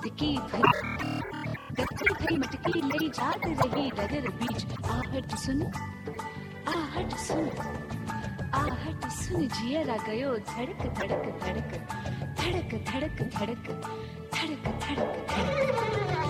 मटकी भरी गत्ती भरी मटकी ले जात रही डगर बीच आहट सुन आहट सुन आहट सुन जियरा गयो धड़क धड़क धड़क धड़क धड़क धड़क धड़क धड़क धड़क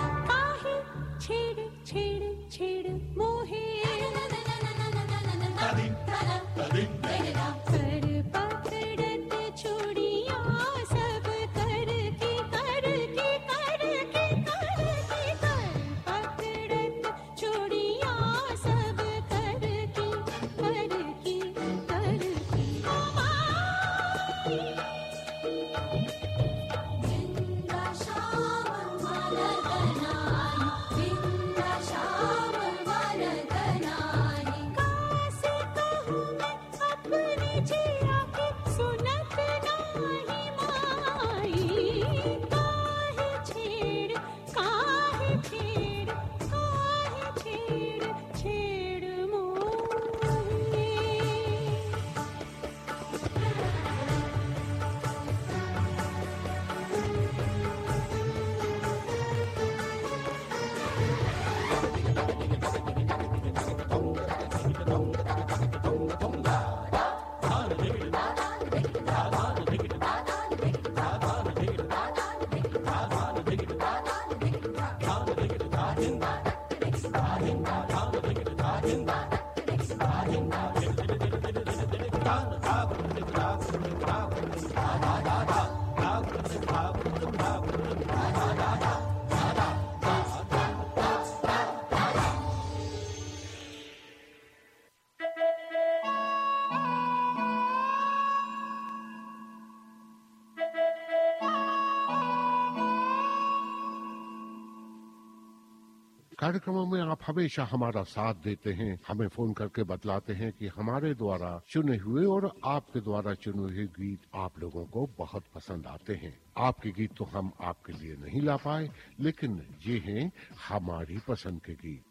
कार्यक्रमों में आप हमेशा हमारा साथ देते हैं, हमें फ़ोन करके बतलाते हैं कि हमारे द्वारा चुने हुए और आपके द्वारा चुने हुए गीत आप लोगों को बहुत पसंद आते हैं। आपके गीत तो हम आपके लिए नहीं ला पाए, लेकिन ये हैं हमारी पसंद के गीत।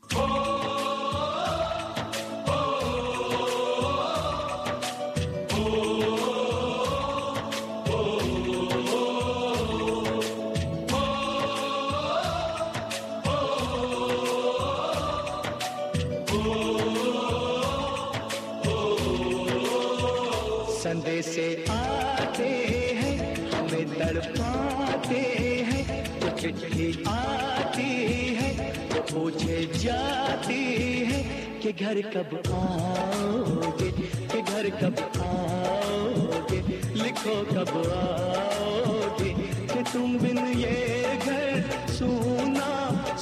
जाती है कि घर कब आओगे, कि घर कब आओगे, लिखो कब आओगे, कि तुम बिन ये घर सुना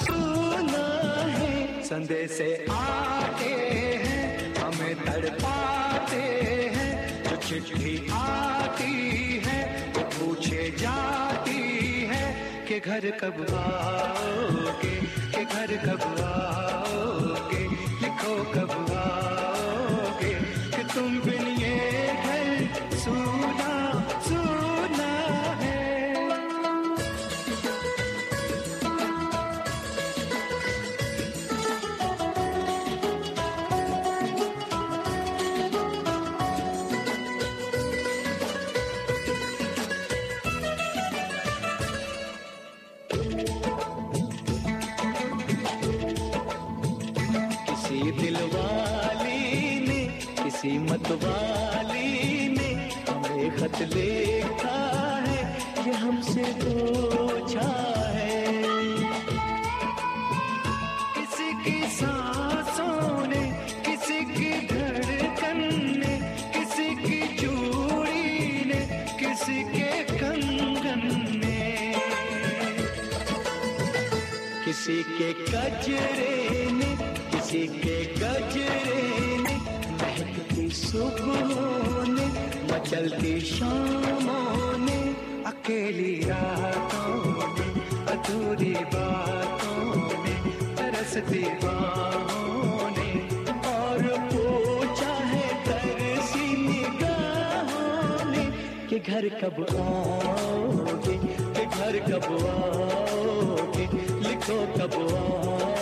सुना है। संदेशे आते हैं, हमें तड़पाते हैं, जो चिट्ठी आती है, वो पूछे जाती कि घर कब आओगे कि घर कब आओगे लिखो कब आओगे कि तुम बिन किसी मतवाली ने हमें खत लिखा है, ये हमसे पूछा है। किसी की सांसों ने, किसी की धड़कन ने, किसी की चूड़ी ने, किसी के कंगन ने। किसी के कजरे ने, किसी के गजरे सुबहों ने मचलती शामों ने, अकेली रातों ने, अधूरी बातों ने, तरसती बाहों ने, और पूछा है तरसी निगाहों ने, कि घर कब आओगे, कि घर कब आओगे, लिखो कब आओगे।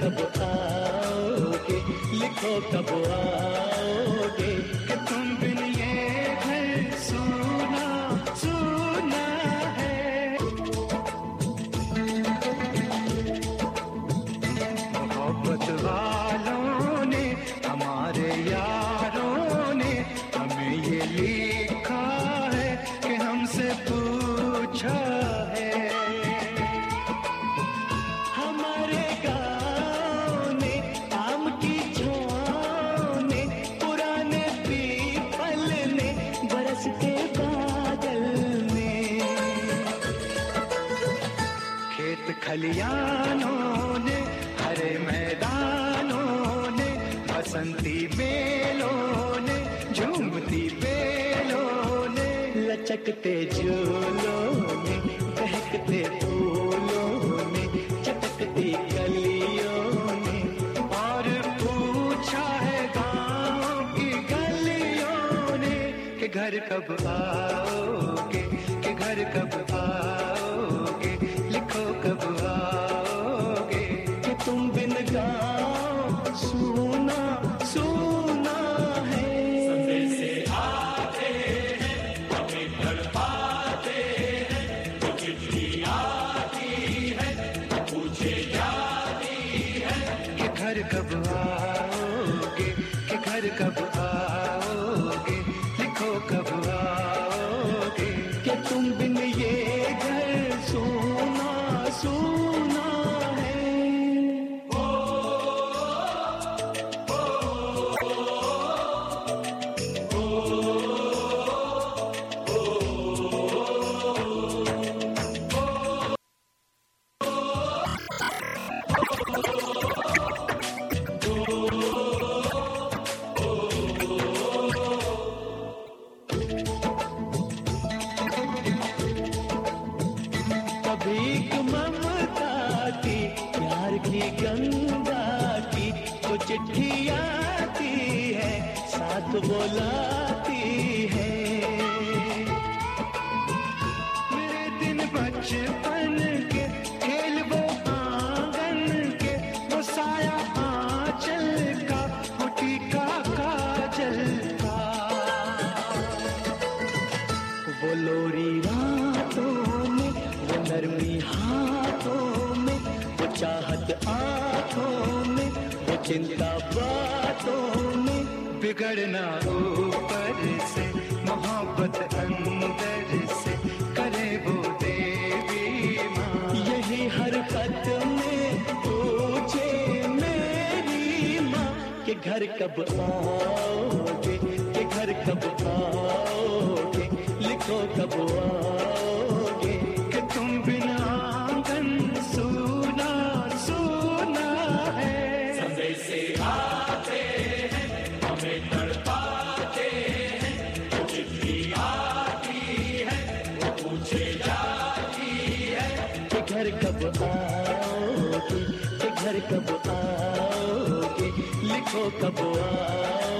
कब आओगे लिखो कब आओगे खेत खलियानों ने, हरे मैदानों ने, बसंती बेलों ने, झूमती बेलों ने, लचकते झूलों ने, बहकते फूलों ने, चटकती गलियों ने, और पूछा है गाँव की गलियों ने कि घर कब आओगे, कि घर कब आओगे आंखों कबुआ करना ऊपर से, मोहब्बत अंदर से करे वो देवी माँ। यही हर पत में पूछे मेरी माँ के घर कब आओगे, के घर कब आओगे, लिखो कब आओ घर कब आओगे घर कब आओगे लिखो कब आओ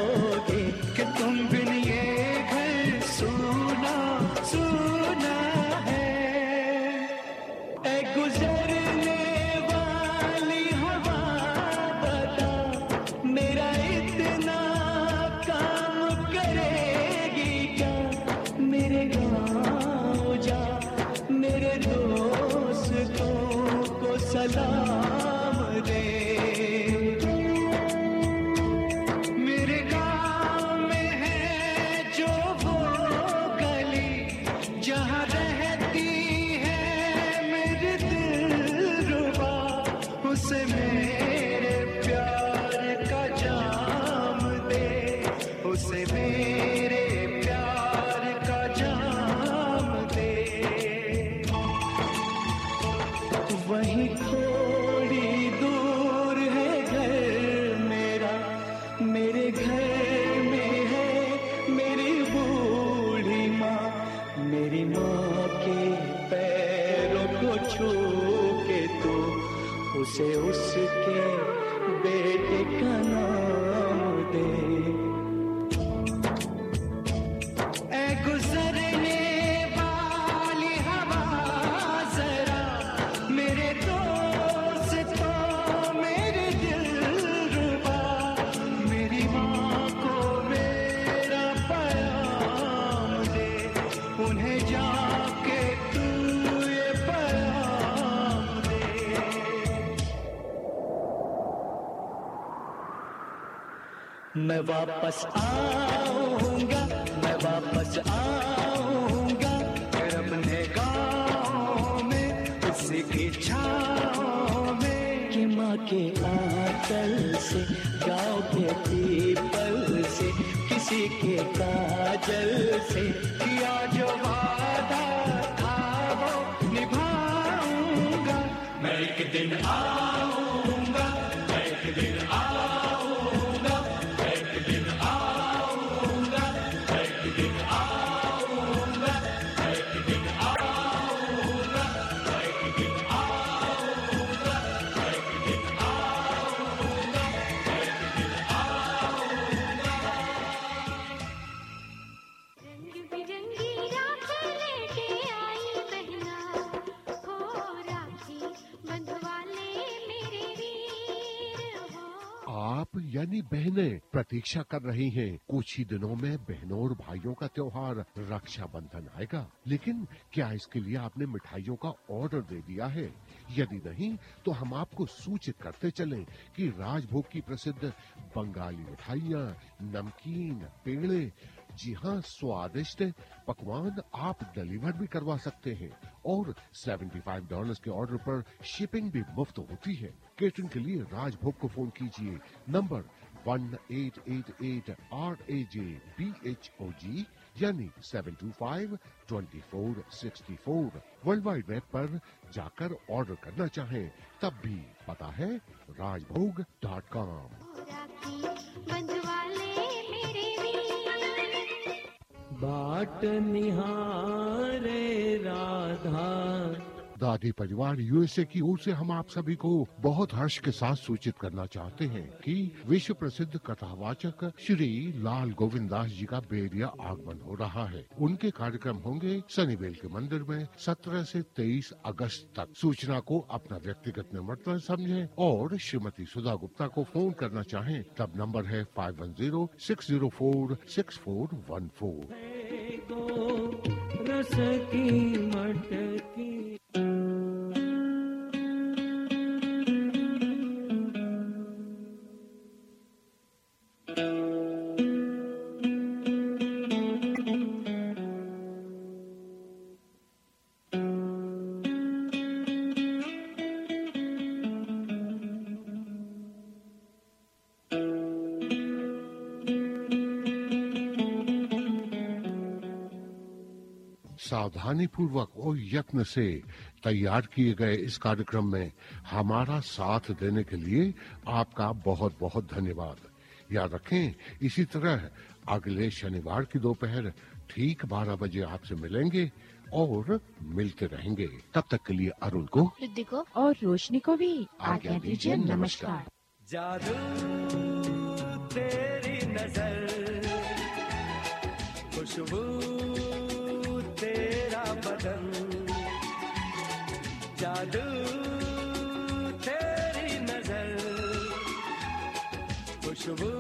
मैं वापस आऊँगा, मैं वापस आऊँगा। फिर अपने गाँव में, उसी की छाँव में। कि माँ के आंचल से गाँव के पीपल से, किसी के काजल से। किया जो वादा था, वो निभाऊँगा। मैं एक दिन आऊँगा प्रतीक्षा कर रही हैं। कुछ ही दिनों में बहनों और भाइयों का त्योहार, रक्षाबंधन आएगा। लेकिन क्या इसके लिए आपने मिठाइयों का ऑर्डर दे दिया है? यदि नहीं तो हम आपको सूचित करते चलें कि राजभोग की प्रसिद्ध बंगाली मिठाइयाँ, नमकीन, पेड़े, जी हाँ स्वादिष्ट पकवान आप डिलीवर भी करवा सकते हैं। और 75 डॉलर्स के ऑर्डर पर शिपिंग भी मुफ़्त होती है। केटरिंग के लिए राजभोग को फ़ोन कीजिए। नंबर 1888 RAJ यानी 725-2464 वर्ल्ड वाइड वेब पर जाकर ऑर्डर करना चाहें तब भी पता है राजभोग डॉट कॉम बाट निहारे राधा। दादी परिवार यूएसए की ओर से हम आप सभी को बहुत हर्ष के साथ सूचित करना चाहते हैं कि विश्व प्रसिद्ध कथावाचक श्री लाल गोविंद दास जी का बेरिया आगमन हो रहा है। उनके कार्यक्रम होंगे सनीवेल के मंदिर में 17 से 23 अगस्त तक। सूचना को अपना व्यक्तिगत निमंत्रण समझें और श्रीमती सुधा गुप्ता को फ़ोन करना चाहें, तब नंबर है five one zero six zero four six four one four. की मटकी सावधानी पूर्वक और यत्न से तैयार किए गए इस कार्यक्रम में हमारा साथ देने के लिए आपका बहुत बहुत धन्यवाद। याद रखें इसी तरह अगले शनिवार की दोपहर ठीक 12 बजे आपसे मिलेंगे और मिलते रहेंगे। तब तक के लिए अरुण को रिद्धि को और रोशनी को भी आज्ञा दीजिए। नमस्कार। जादू तेरी नज़र खुशबू Cheveux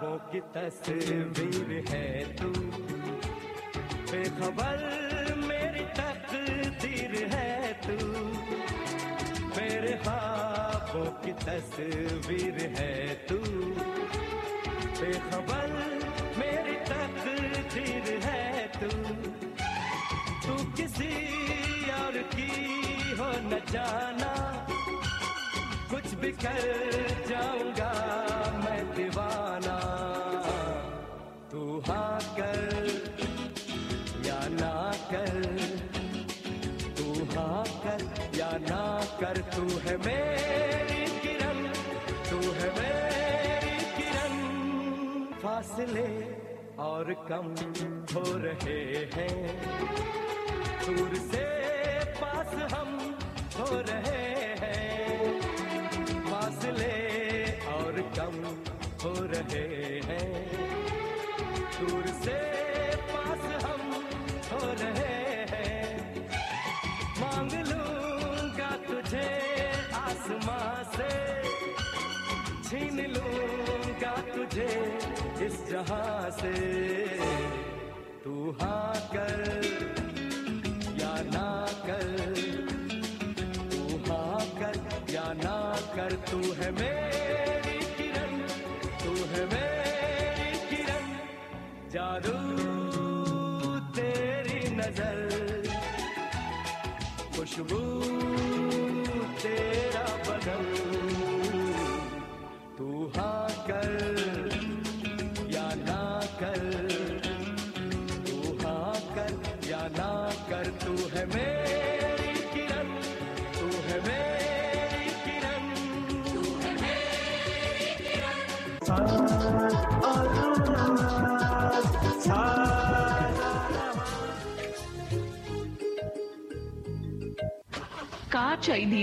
तू है से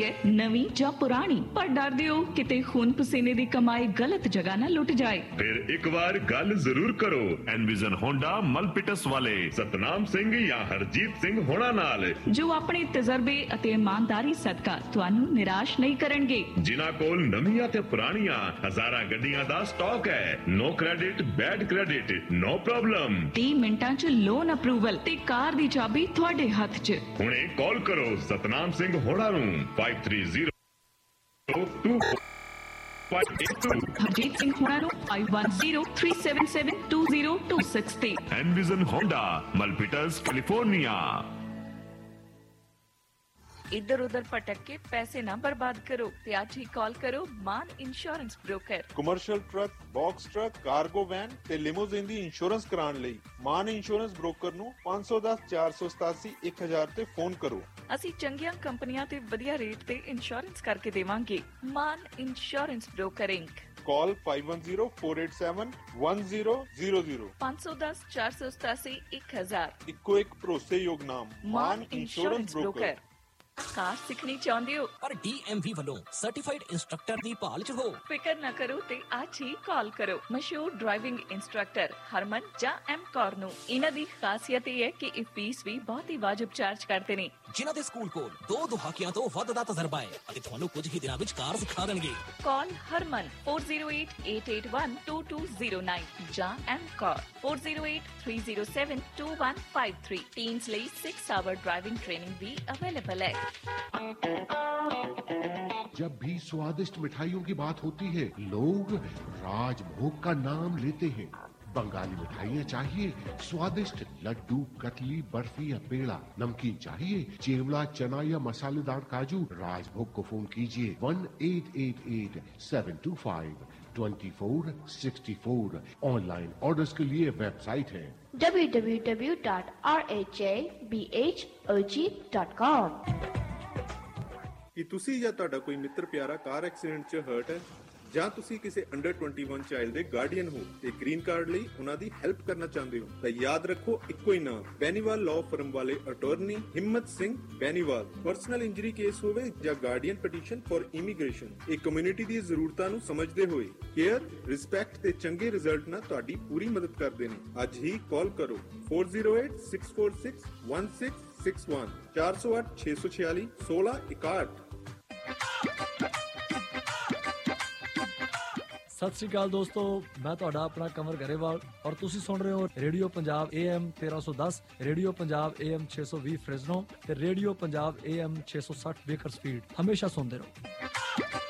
ਹੈ। ਨਵੀਂ ਜਾਂ ਪੁਰਾਣੀ, ਪਰ ਡਰਦੇ ਹੋ ਕਿਤੇ ਖੂਨ ਪਸੀਨੇ ਦੀ ਕਮਾਈ ਗਲਤ ਜਗ੍ਹਾ ਨਾ ਲੁੱਟ ਜਾਏ। ਇੱਕ ਵਾਰ ਗੱਲ ਜ਼ਰੂਰ ਕਰੋ। ਐਨਵਿਜ਼ਨ ਹੋਂਡਾ ਮਲਪੀਟਸ ਵਾਲੇ। ਸਤਨਾਮ ਸਿੰਘ ਜਾਂ ਹਰਜੀਤ ਸਿੰਘ ਹੋਣਾ ਨਾਲ। ਜੋ ਆਪਣੇ ਤਜਰਬੇ ਅਤੇ ਇਮਾਨਦਾਰੀ ਸਦਕਾ ਤੁਹਾਨੂੰ ਨਿਰਾਸ਼ ਨਹੀਂ ਕਰਨਗੇ। ਜਿਨ੍ਹਾਂ ਕੋਲ ਨਵੀਆਂ ਤੇ ਪੁਰਾਣੀਆਂ ਹਜ਼ਾਰਾਂ ਗੱਡੀਆਂ ਦਾ ਸਟਾਕ ਹੈ। No credit bad credit no problem 30 ਮਿੰਟਾਂ 'ਚ ਲੋਨ ਅਪਰੂਵਲ ਤੇ ਕਾਰ ਦੀ ਚਾਬੀ ਤੁਹਾਡੇ ਹੱਥ 'ਚ। ਹੁਣੇ ਕਾਲ ਕਰੋ ਸਤਨਾਮ ਸਿੰਘ ਹੋਣਾ ਨੂੰ। 530 2 Ajit Singh Honano, I1037720263. Envision Honda, Malpitas, California. ਉੱਧਰ ਭਟਕ ਕੇ ਪੈਸੇ ਨਾ ਬਰਬਾਦ ਕਰੋ ਤੇ ਅੱਜ ਹੀ ਕਾਲ ਕਰੋ Mann insurance broker. Commercial truck box truck cargo van ਤੇ ਲਿਮੋਜ਼ਿਨ ਦੀ ਇੰਸ਼ੋਰੈਂਸ ਕਰਾਉਣ ਲਈ ਮਾਨ ਇੰਸ਼ੋਰੈਂਸ ਬ੍ਰੋਕਰ ਨੂੰ 510 487 1000 ਤੇ ਫੋਨ ਕਰੋ। ਅਸੀਂ ਚੰਗੀਆਂ ਕੰਪਨੀਆਂ ਤੇ ਵਧੀਆ ਰੇਟ ਤੇ ਇੰਸ਼ੋਰੈਂਸ ਕਰਕੇ ਦੇਵਾਂਗੇ। Maan insurance broker Inc. Call 5104871000 510 487 1000 ਇੱਕੋ ਇੱਕ ਭਰੋਸੇਯੋਗ ਨਾਮ ਮਾਨ ਇੰਸ਼ੋਰੈਂਸ ਬ੍ਰੋਕਰ। ਕਾਰ ਸਿੱਖਣੀ ਚਾਹੁੰਦੇ ਹੋ? ਪਰ ਡੀਐਮਵੀ ਵੱਲੋਂ ਸਰਟੀਫਾਈਡ ਇੰਸਟ੍ਰਕਟਰ ਦੀ ਭਾਲ 'ਚ ਹੋ ਫਿਕਰ ਨਾ ਕਰੋ ਤੇ ਅੱਜ ਹੀ ਕਾਲ ਕਰੋ। ਮਸ਼ਹੂਰ ਡਰਾਈਵਿੰਗ ਇੰਸਟ੍ਰਕਟਰ ਹਰਮਨ ਜਾਂ ਐਮ ਕੌਰ ਨੂੰ। ਇਹਨਾਂ ਦੀ ਖਾਸੀਅਤ ਇਹ ਹੈ ਕਿ ਇਹ ਫੀਸ ਵੀ ਬਹੁਤ ਹੀ ਵਾਜਬ ਚਾਰਜ ਕਰਦੇ ਨੇ। ਜਿਨ੍ਹਾਂ ਦੇ ਸਕੂਲ ਕੋਲ ਦੋ ਦਹਾਕਿਆਂ ਤੋਂ ਵੱਧ ਦਾ ਤਜਰਬਾ ਹੈ ਅਤੇ ਤੁਹਾਨੂੰ ਕੁਝ ਹੀ ਦਿਨਾਂ ਵਿੱਚ ਕਾਰ ਸਿਖਾ ਦੇਣਗੇ। ਕਾਲ ਹਰਮਨ 4088812209 ਜਾਂ ਐਮ ਕੌਰ 4083072153 ਟੀਨਸ ਲਈ 6 ਆਵਰ ਡਰਾਈਵਿੰਗ ਟ੍ਰੇਨਿੰਗ ਵੀ ਅਵੇਲੇਬਲ ਹੈ। जब भी स्वादिष्ट मिठाइयों की बात होती है, लोग राजभोग का नाम लेते हैं। बंगाली मिठाइयाँ चाहिए, स्वादिष्ट लड्डू, कतली, बर्फ़ी या पेड़ा। नमकीन चाहिए चिवड़ा चना या मसालेदार काजू। राजभोग को फ़ोन कीजिए, one eight eight eight seven two five twenty four sixty four. Online order के लिए वेबसाइट है। www.rhabh.com ਕੀ ਤੁਸੀਂ ਜਾਂ ਤੁਹਾਡਾ ਕੋਈ ਮਿੱਤਰ ਪਿਆਰਾ ਕਾਰ ਐਕਸੀਡੈਂਟ 'ਚ ਹਰਟ ਹੈ? ਜਾਂ ਤੁਸੀਂ ਕਿਸੇ ਅੰਡਰ 21 ਚਾਈਲਡ ਦੇ ਗਾਰਡੀਅਨ ਹੋ ਤੇ ਗ੍ਰੀਨ ਕਾਰਡ ਲਈ ਉਹਨਾਂ ਦੀ ਹੈਲਪ ਕਰਨਾ ਚਾਹੁੰਦੇ ਹੋ, ਤਾਂ ਯਾਦ ਰੱਖੋ ਇੱਕੋ ਹੀ ਨਾਮ ਬੈਨੀਵਾਲ ਲਾਅ ਫਰਮ ਵਾਲੇ attorney Himmat Singh Beniwal personal injury case ਹੋਵੇ ਜਾਂ ਗਾਰਡੀਅਨ ਪਟੀਸ਼ਨ ਫॉर ਇਮੀਗ੍ਰੇਸ਼ਨ ਇਹ ਕਮਿਊਨਿਟੀ ਦੀ ਜ਼ਰੂਰਤਾਂ ਨੂੰ ਸਮਝਦੇ ਹੋਏ ਕੇਅਰ ਰਿਸਪੈਕਟ ਤੇ ਚੰਗੇ ਰਿਜ਼ਲਟ ਨਾਲ ਤੁਹਾਡੀ ਪੂਰੀ ਮਦਦ ਕਰਦੇ ਨੇ। ਅੱਜ ਹੀ ਕਾਲ ਕਰੋ 4086461661 408 646 1661 ਸਤਿ ਸ਼੍ਰੀ ਅਕਾਲ ਦੋਸਤੋ, ਮੈਂ ਤੁਹਾਡਾ ਆਪਣਾ ਕਮਰ ਗਰੇਵਾਲ ਔਰ ਤੁਸੀਂ ਸੁਣ ਰਹੇ ਹੋ radio Punjab AM 1310 radio Punjab AM 620 Fresno ਤੇ ਰੇਡੀਓ ਪੰਜਾਬ AM 660 ਬੇਕਰਸਫੀਲਡ ਹਮੇਸ਼ਾ ਸੁਣਦੇ ਰਹੋ।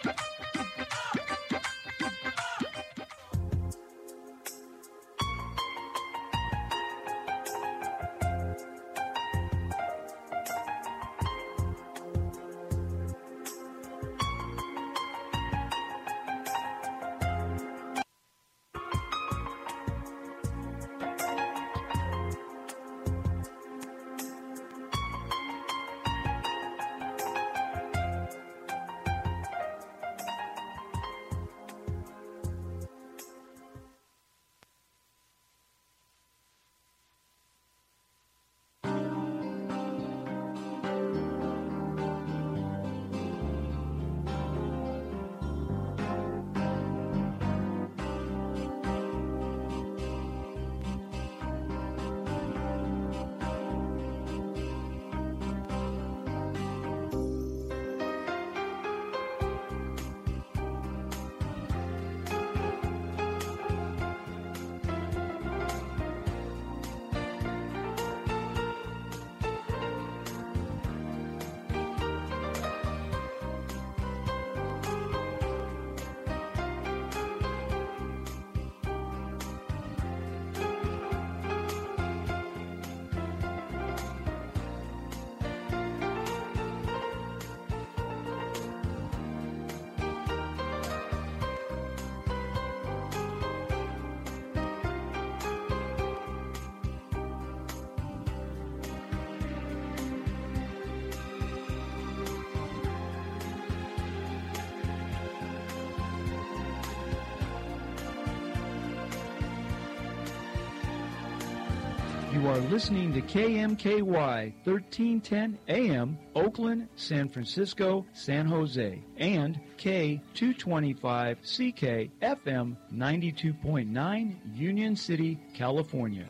are listening to KMKY 1310 AM, Oakland, San Francisco, San Jose, and K225 CK FM 92.9, Union City, California.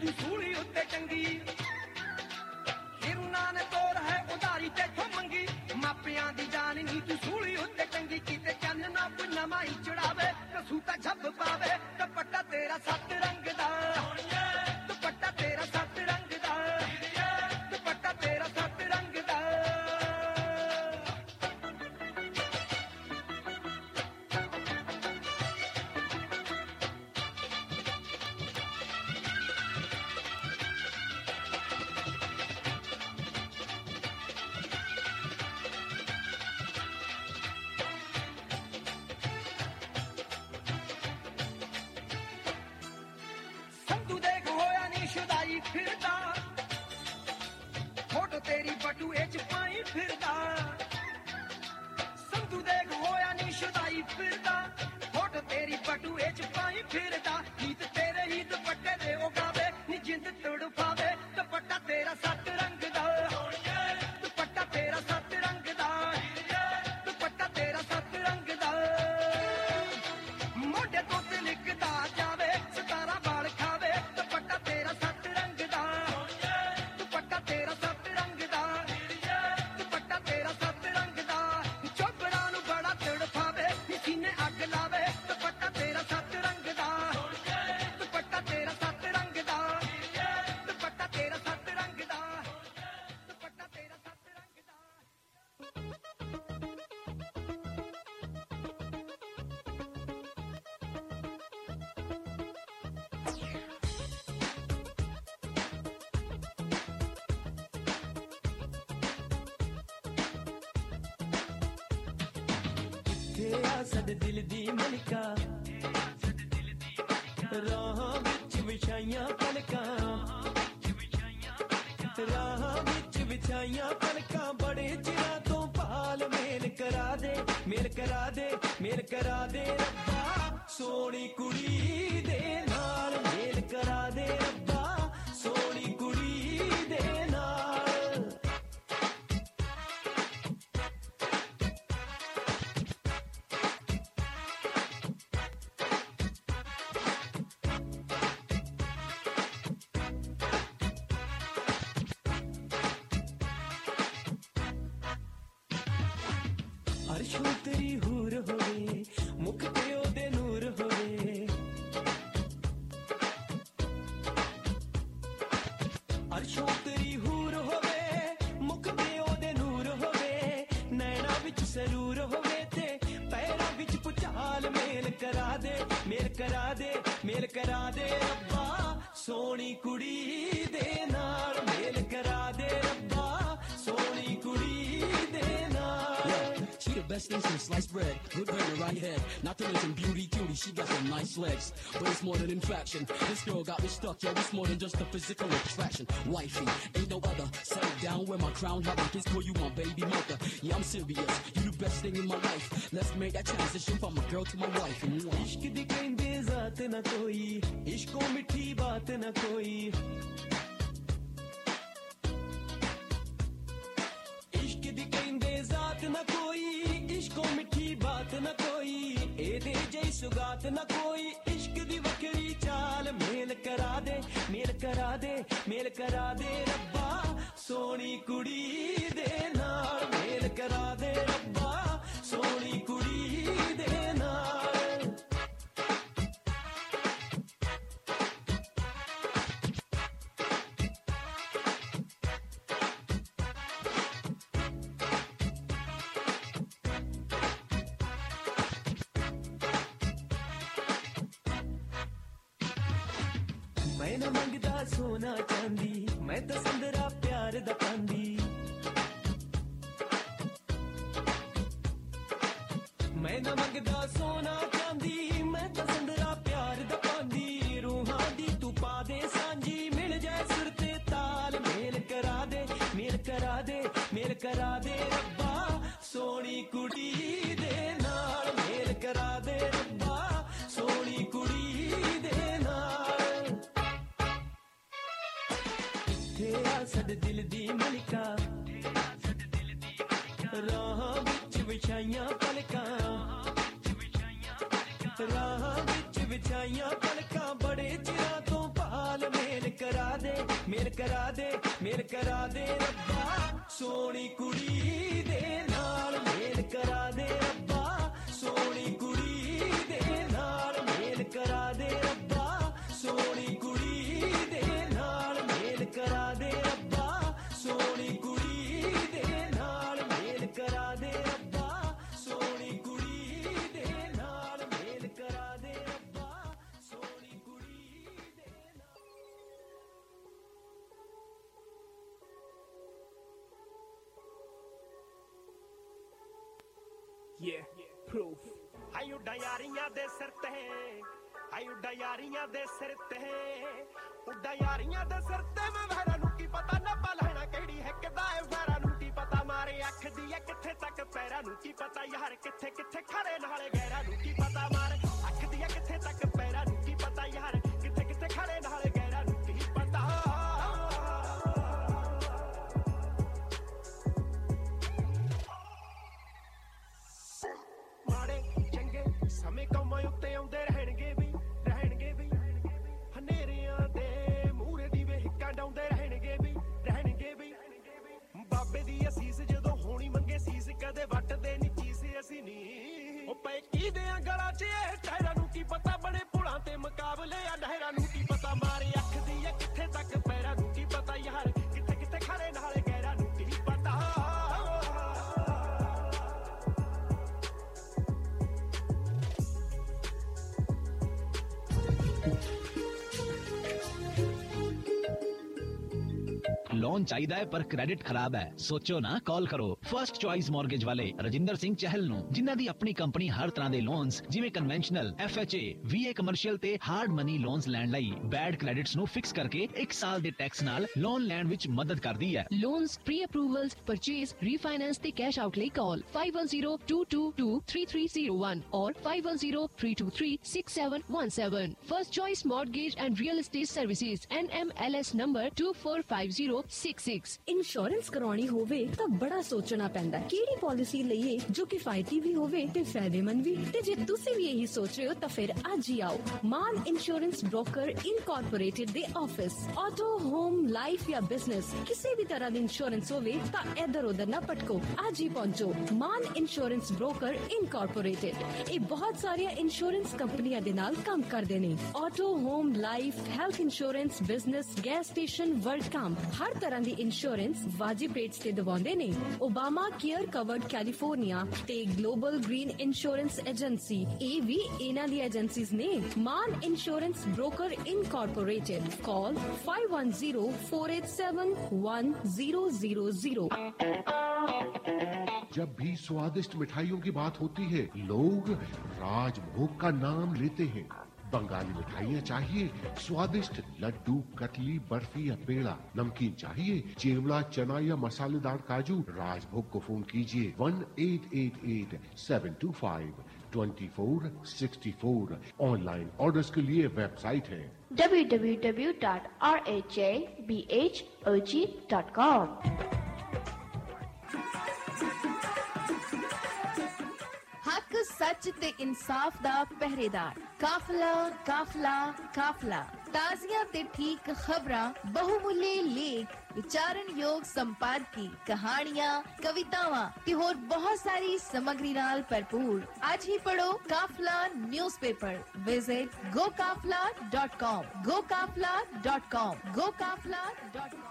ਦੀ ਸੂਲੀ ਉੱਤੇ ਚੰਗੀ ਸੰਧੂ ਦੇ ਹੋਇਆ ਨਹੀਂ ਸ਼ੁਦਾਈ ਫਿਰਦਾ। ਫੋਟੋ ਤੇਰੀ ਬਟੂਏ ਚ ਪਾਈ ਫਿਰਦਾ। ਸੰਧੂ ਦੇ ਹੋਇਆ ਨਹੀਂ ਸ਼ੁਦਾਈ ਫਿਰਦਾ। ਫੋਟੋ ਤੇਰੀ ਬਟੂਏ ਚ ਪਾਈ ਫਿਰਦਾ। ਗੀਤ ਤੇਰੇ ਹੀ ਦੁਪੱਟੇ ਦੇ ਉਹ ਗਾਵੇ, ਨੀ ਜਿੰਦ ਤੜਫਾਵੇ। ਦੁਪੱਟਾ ਤੇਰਾ ਸੱਟ yeah. she got them nice legs. But it's more than infraction. This girl got me stuck, yo, it's more than just a physical attraction. Wifey, ain't no other. Settle down where my crown, have a kiss, call you my baby mother. Yeah, I'm serious, you the best thing in my life. Let's make that transition from a girl to my wife. इश्क कोई इश्क ਨਾ ਕੋਈ ਇਸ਼ਕ ਦੀ ਵਕਰੀ ਚਾਲ। ਮੇਲ ਕਰਾ ਦੇ, ਮੇਲ ਕਰਾ ਦੇ, ਮੇਲ ਕਰਾ ਦੇ ਰੱਬਾ। ਸੋਹਣੀ ਕੁੜੀ ਚਾਹੀਦਾ ਹੈ ਪਰ ਕ੍ਰੈਡਿਟ ਖਰਾਬ ਹੈ। ਸੋਚੋ ਨਾ ਕਾਲ ਕਰੋ। ਫਰਸਟ ਚੁਆਇਸ ਮਾਰਗੇਜ ਵਾਲੇ ਰਜਿੰਦਰ ਸਿੰਘ ਚਹਿਲ ਨੂੰ ਜਿਨ੍ਹਾਂ ਦੀ ਆਪਣੀ ਕੰਪਨੀ ਹਰ ਤਰ੍ਹਾਂ ਦੇ ਲੋਨਸ ਜਿਵੇਂ ਕਨਵੈਨਸ਼ਨਲ ਐਫਐਚਏ ਵੀਏ ਕਮਰਸ਼ੀਅਲ ਤੇ ਹਾਰਡ ਮਨੀ ਲੋਨਸ ਲੈਣ ਲਈ ਬੈਡ ਕ੍ਰੈਡਿਟਸ ਨੂੰ ਫਿਕਸ ਕਰਕੇ 1 ਸਾਲ ਦੇ ਟੈਕਸ ਨਾਲ ਲੋਨ ਲੈਣ ਵਿੱਚ ਮਦਦ ਕਰਦੀ ਹੈ Loans, pre-approvals, purchase, refinance ਤੇ cash outlay call 510-222-3301 or 510-323-6717. First choice mortgage and real estate services NMLS number 245066. Insurance ਕਰਾਉਣੀ ਹੋਵੇ ਤਾਂ ਬੜਾ ਸੋਚਣਾ ਪੈਂਦਾ ਹੈ। ਕਿਹੜੀ ਪਾਲਿਸੀ ਲਈਏ ਜੋ ਕਿਫਾਇਤੀ ਵੀ ਹੋਵੇ ਤੇ ਫਾਇਦੇਮੰਦ ਵੀ? ਤੇ ਜੇ ਤੁਸੀਂ ਵੀ ਇਹੀ ਸੋਚ ਰਹੇ ਹੋ, ਤਾਂ ਫਿਰ ਅੱਜ ਹੀ ਆਓ। ਮਾਨ ਇੰਸ਼ੋਰੈਂਸ ਬ੍ਰੋਕਰ ਇਨਕੋਰਪੋਰੇਟਡ ਦੇ ਆਫਿਸ ਆਟੋ ਹੋਮ ਲਾਈਫ ਜਾਂ ਬਿਜ਼ਨਸ ਕਿਸੇ ਵੀ ਤਰ੍ਹਾਂ ਦੀ ਇੰਸ਼ੋਰੈਂਸ ਹੋਵੇ, ਤਾਂ ਇੱਧਰ ਉੱਧਰ ਨਾ ਭਟਕੋ। ਅੱਜ ਹੀ ਪਹੁੰਚੋ। ਮਾਨ ਇੰਸ਼ੋਰੈਂਸ ਬ੍ਰੋਕਰ ਇਨਕੋਰਪੋਰੇਟਡ ਇਹ ਬਹੁਤ ਸਾਰੀਆਂ ਇੰਸ਼ੋਰੈਂਸ ਕੰਪਨੀਆਂ ਦੇ ਨਾਲ ਕੰਮ ਕਰਦੇ ਨੇ। Auto home life health insurance business gas station world ਕੰਮ ਹਰ ਤਰ੍ਹਾਂ ਦੀ ਇੰਸ਼ੋਰੈਂਸ ਵਾਜਿਬ ਰੇਟਸ ਤੇ ਦਿਵਾਉਂਦੇ ਨੇ। Obama Pharmacare covered California. Take Global Green Insurance Agency, AV Enali Agency's name. Man Insurance Broker Incorporated. Call 510-487-1000. जब भी स्वादिष्ट मिठाइयों की बात होती है लोग राजभोग का नाम लेते हैं बंगाली मिठाइयाँ चाहिए, स्वादिष्ट लड्डू, कतली, बर्फ़ी या पेड़ा, नमकीन चाहिए चिवड़ा चना या मसालेदार काजू, राजभोग को फ़ोन कीजिए, one eight eight eight seven two five twenty four sixty four. Online order के लिए वेबसाइट है। www.rahbhog.com ਹੱਕ ਸੱਚ ਤੇ ਇਨਸਾਫ ਦਾ ਪਹਿਰੇਦਾਰ ਕਾਫਲਾ ਕਾਫਲਾ ਕਾਫਲਾ ਤਾਜ਼ੀਆਂ ਤੇ ਠੀਕ ਖਬਰਾਂ ਬਹੁਮੁੱਲੇ ਲੇਖ ਵਿਚਾਰਨਯੋਗ ਸੰਪਾਦਕੀ ਕਹਾਣੀਆਂ ਕਵਿਤਾਵਾਂ ਤੇ ਹੋਰ ਬਹੁਤ ਸਾਰੀ ਸਮਗਰੀ ਨਾਲ ਭਰਪੂਰ ਅੱਜ ਹੀ ਪੜੋ ਕਾਫਲਾ newspaper visit gokafla.com gokafla.com gokafla.com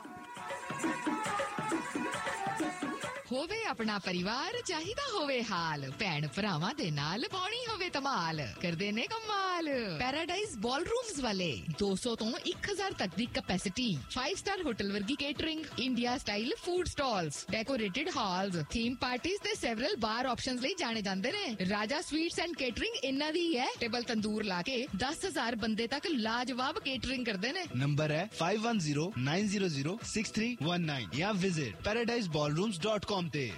ਹੋਵੇ ਆਪਣਾ ਪਰਿਵਾਰ, ਚਾਹੀਦਾ ਹੋਵੇ ਹਾਲ। ਭੈਣ ਭਰਾਵਾਂ ਦੇ ਨਾਲ ਪਾਉਣੀ ਹੋਵੇ ਧਮਾਲ। ਕਰਦੇ ਨੇ ਕਮਾਲ। ਪੈਰਾਡਾਈਜ਼ ਬਾਲਰੂਮਸ ਵਾਲੇ 200 ਤੋਂ 1000 ਤੱਕ ਦੀ ਕਪੈਸਿਟੀ 5 ਸਟਾਰ ਹੋਟਲ ਵਰਗੀ catering India style food stalls decorated halls theme ਪਾਰਟੀਆਂ ਤੇ ਸੈਵਰਲ ਬਾਰ ਆਪਸ਼ਨਸ ਲਈ ਜਾਣੇ ਜਾਂਦੇ ਨੇ। ਰਾਜਾ ਸਵੀਟਸ ਐਂਡ ਕੇਟਰਿੰਗ ਇਹਨਾਂ ਦੀ ਹੈ। ਟੇਬਲ ਤੰਦੂਰ ਲਾ ਕੇ 10000 ਬੰਦੇ ਤੱਕ ਲਾਜਵਾਬ ਕੇਟਰਿੰਗ ਕਰਦੇ ਨੇ। ਨੰਬਰ ਹੈ 5109006319 ਜਾਂ ਵਿਜ਼ਿਟ paradiseballrooms.com donde.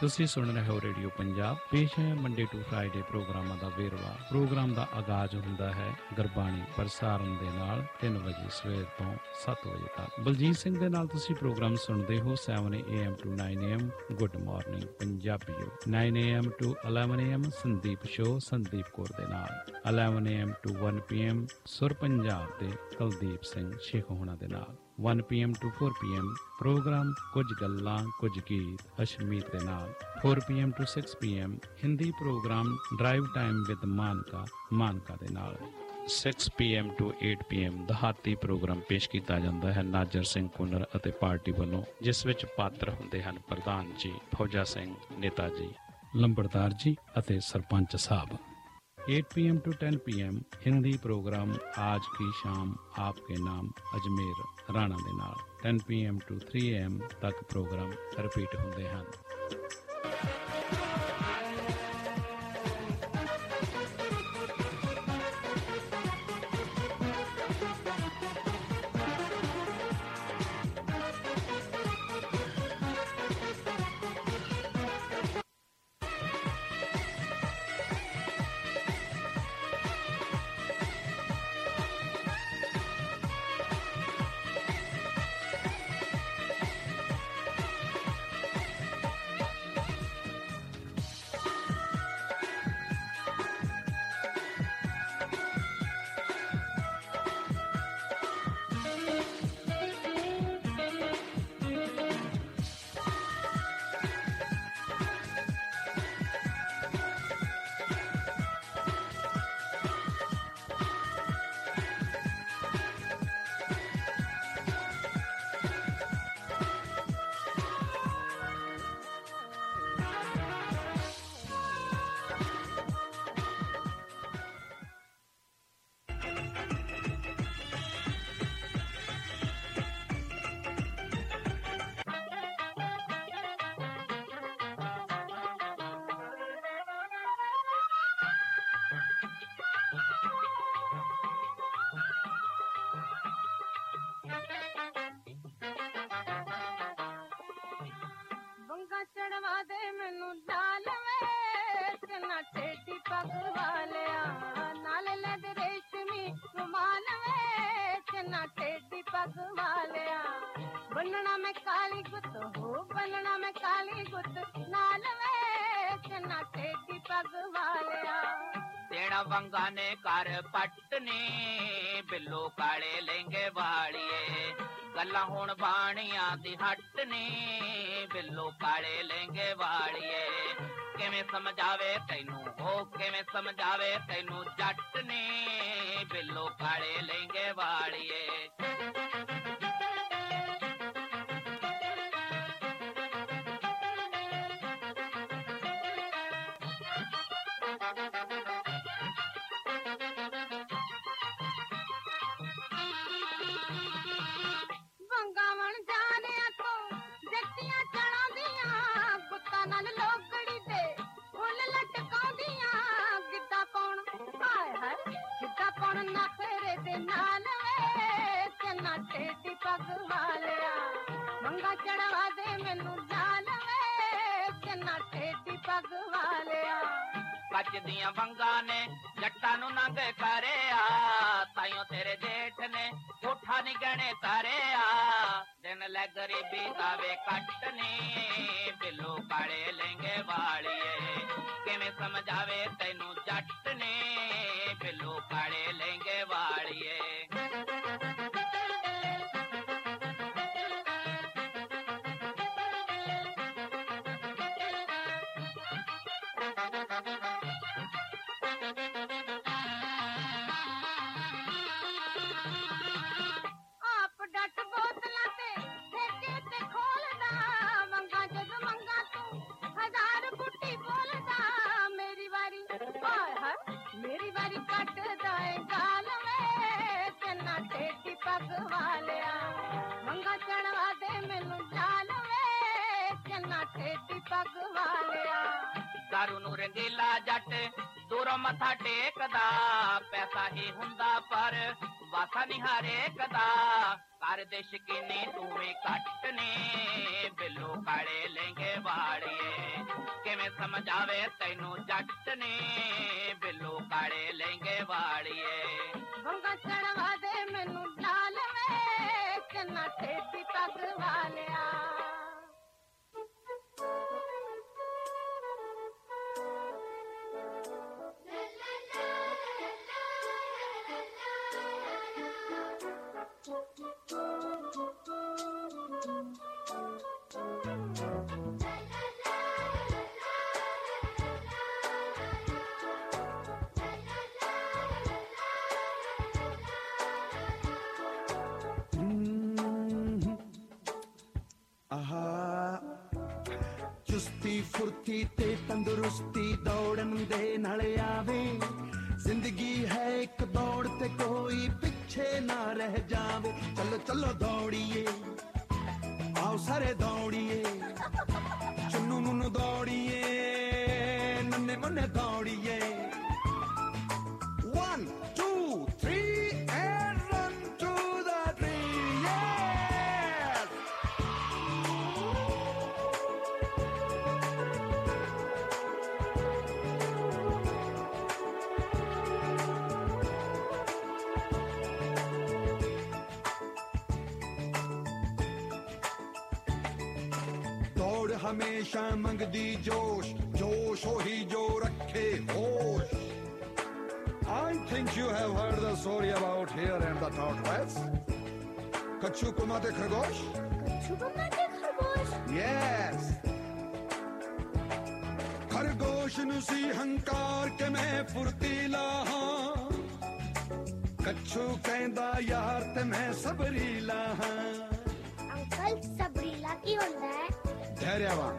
ਤੁਸੀਂ ਸੁਣ ਰਹੇ ਹੋ ਰੇਡੀਓ ਪੰਜਾਬ। ਪੇਸ਼ ਹੈ ਮੰਡੇ ਟੂ ਫਰਾਈਡੇ ਪ੍ਰੋਗਰਾਮਾਂ ਦਾ ਵੇਰਵਾ। ਪ੍ਰੋਗਰਾਮ ਦਾ ਆਗਾਜ਼ ਹੁੰਦਾ ਹੈ ਗਰਬਾਣੀ ਪ੍ਰਸਾਰਣ ਦੇ ਨਾਲ 3 ਵਜੇ ਸਵੇਰ ਤੋਂ 7 ਵਜੇ ਤੱਕ। ਬਲਜੀਤ ਸਿੰਘ ਦੇ ਨਾਲ ਤੁਸੀਂ ਪ੍ਰੋਗਰਾਮ ਸੁਣਦੇ ਹੋ 7 AM to 9 AM good morning ਪੰਜਾਬੀਓ। 9 AM to 11 AM Sandeep show Sandeep Kaur ਦੇ ਨਾਲ। 11 AM ਟੂ 1 PM ਸੁਰ ਪੰਜਾਬ ਦੇ ਕਲਦੀਪ ਸਿੰਘ ਸ਼ੇਖ ਹੋਣਾ ਦੇ ਨਾਲ। 1 pm to 4 pm ਪ੍ਰੋਗਰਾਮ ਕੁਝ ਗੱਲਾਂ ਕੁਝ ਗੀਤ ਅਸ਼ਮੀਤ ਦੇ ਨਾਲ 4 pm to 6 pm Hindi programme drive time with Manka Manka ਦੇ ਨਾਲ 6 pm to 8 pm ਦਹਾਤੀ ਪ੍ਰੋਗਰਾਮ ਪੇਸ਼ ਕੀਤਾ ਜਾਂਦਾ ਹੈ ਨਾਜਰ ਸਿੰਘ ਕੁਨਰ ਅਤੇ ਪਾਰਟੀ ਵੱਲੋਂ ਜਿਸ ਵਿੱਚ ਪਾਤਰ ਹੁੰਦੇ ਹਨ ਪ੍ਰਧਾਨ ਜੀ ਫੌਜਾ ਸਿੰਘ ਨੇਤਾ ਜੀ ਲੰਬੜਦਾਰ ਜੀ ਅਤੇ ਸਰਪੰਚ ਸਾਹਿਬ 8 pm to 10 pm Hindi programme आज की शाम आपके नाम अजमेर राणा ਦੇ ਨਾਲ 10 pm to 3 am ਤੱਕ ਪ੍ਰੋਗਰਾਮ ਰਿਪੀਟ ਹੁੰਦੇ ਹਨ ਗੁੱਤ ਹੋ ਬੰਨਣਾ ਮੈਂ ਕਾਲੀ ਗੁੱਤ ਨਾਲ ਵੇ ਚੰਨਾ ਟੇਡੀ ਪੱਗ ਵਾਲਿਆ। ਤੇੜਾ ਵੰਗਾ ਨੇ ਕਰ ਪੱਟਨੇ, ਬਿੱਲੋ ਕਾਲੇ ਲਹਿੰਗੇ ਵਾਲੀਏ। ਗੱਲਾਂ ਹੁਣ ਬਾਣੀਆਂ ਦੀ ਹੱਟ ਨੇ ਬਿੱਲੋ ਕਾਲੇ ਲਹਿੰਗੇ ਵਾਲੀਏ। ਕਿਵੇਂ ਸਮਝਾਵੇ ਤੈਨੂੰ ਉਹ, ਕਿਵੇਂ ਸਮਝਾਵੇ ਤੈਨੂੰ ਜੱਟ ਨੇ ਬਿੱਲੋ ਕਾਲੇ ਲਹਿੰਗੇ ਵਾਲੀਏ। ਗਿੱਧਾ ਪਾਉਣ ਦੇ ਨਾਲ ਵੇ ਚੰਨਾ ਟੇਡੀ ਪੱਗ ਵਾਲਿਆ। ਮੰਗਾ ਚੜਵਾ ਦੇ ਮੈਨੂੰ ਜਾਲ ਵੇ ਚੰਨਾ ਟੇਡੀ ਪੱਗ ਵਾਲਿਆ। ਕੱਚ ਦੀਆਂ ਨੇ ਜੱਟਾਂ ਨੂੰ ਨੰਗ ਕਰਿਆ, ਤਾਈਓ ਤੇਰੇ ਜੇਠ ਨੇ ਕੋਠਾ ਨੀ ਗਹਿਣੇ ਤਾਰਿਆ ਦਿਨ ਲੈ ਗਰੀਬੀ ਦਾਵੇ ਕੱਟਨੇ ਬਿੱਲੋ ਕਾਲੇ ਲਹਿੰਗੇ ਵਾਲੀਏ। ਕਿਵੇਂ ਸਮਝਾਵੇ ਤੈਨੂੰ ਟੇਡੀ ਪੱਗ ਵਾਲਿਆ। ਮੰਗਾ ਚੜਵਾ ਦੇ ਮੈਨੂੰ ਜਾਲ ਵੇ, ਚੰਨਾ ਟੇਡੀ ਪੱਗ ਵਾਲਿਆ। ਦਾਰੂ ਨੂੰ ਰੰਗੀਲਾ ਜੱਟ, ਦੂਰੋਂ ਮੱਥਾ ਟੇਕਦਾ, ਪੈਸਾ ਹੀ ਹੁੰਦਾ ਪਰ ਵਾਸਾ ਨਹੀਂ ਹਰੇਕ ਦਾ ਕਰ ਦੇ ਸ਼ਕੀਨੀ ਤੂੰ ਕੱਟ ਨੇ। ਬਿੱਲੋ ਕਾਲੇ ਲਹਿੰਗੇ ਵਾੜੀਏ। ਕਿਵੇਂ ਸਮਝਾਵੇ ਤੈਨੂੰ ਜੱਟ ਨੇ। ਬਿੱਲੋ ਕਾਲੇ ਲਹਿੰਗੇ ਵਾੜੀਏ। ਮੰਗਾ ਚੜਵਾ ਦੇ ਮੈਨੂੰ ਜਾਲ ਵੇ। ਚੰਨਾ ਟੇਡੀ ਪੱਗ ਵਾਲਿਆ। ਆਹਾ ਚੁਸਤੀ ਫੁਰਤੀ ਤੇ ਤੰਦਰੁਸਤੀ ਦੌੜਨ ਦੇ ਨਾਲ ਆਵੇ ਜ਼ਿੰਦਗੀ ਹੈ ਇੱਕ ਦੌੜ ਤੇ ਕੋਈ ਪਿੱਛੇ ਨਾ ਰਹਿ ਜਾਵੇ ਚਲੋ ਚਲੋ ਦੌੜੀਏ ਆਓ ਸਾਰੇ ਦੌੜੀਏ ਚੁੰਨੂ ਮੁੰਨੂ ਦੌੜੀਏ ਨੰਨੇ ਮੁੰਨੇ ਦੌੜੀਏ ਦੌੜ ਹਮੇਸ਼ਾ ਮੰਗਦੀ ਜੋਸ਼ ਜੋਸ਼ ਉਹੀ ਜੋ ਰੱਖੇ ਹੋਸ਼ I think you have heard the story about here and the tortoise. ਕੱਛੂ ਕੁਮਾ ਤੇ ਖਰਗੋਸ਼ ਕੱਛੂ ਕੁਮਾ ਤੇ ਖਰਗੋਸ਼ Yes. ਖਰਗੋਸ਼ ਨੂੰ ਸੀ ਹੰਕਾਰ ਕਿ ਮੈਂ ਫੁਰਤੀਲਾ ਹਾਂ ਕੱਛੂ ਕਹਿੰਦਾ ਯਾਰ ਤੇ ਮੈਂ ਸਬਰੀਲਾ ਹਾਂ ਅੰਕਲ ਸਬਰੀਲਾ ਕੀ धैर्यवान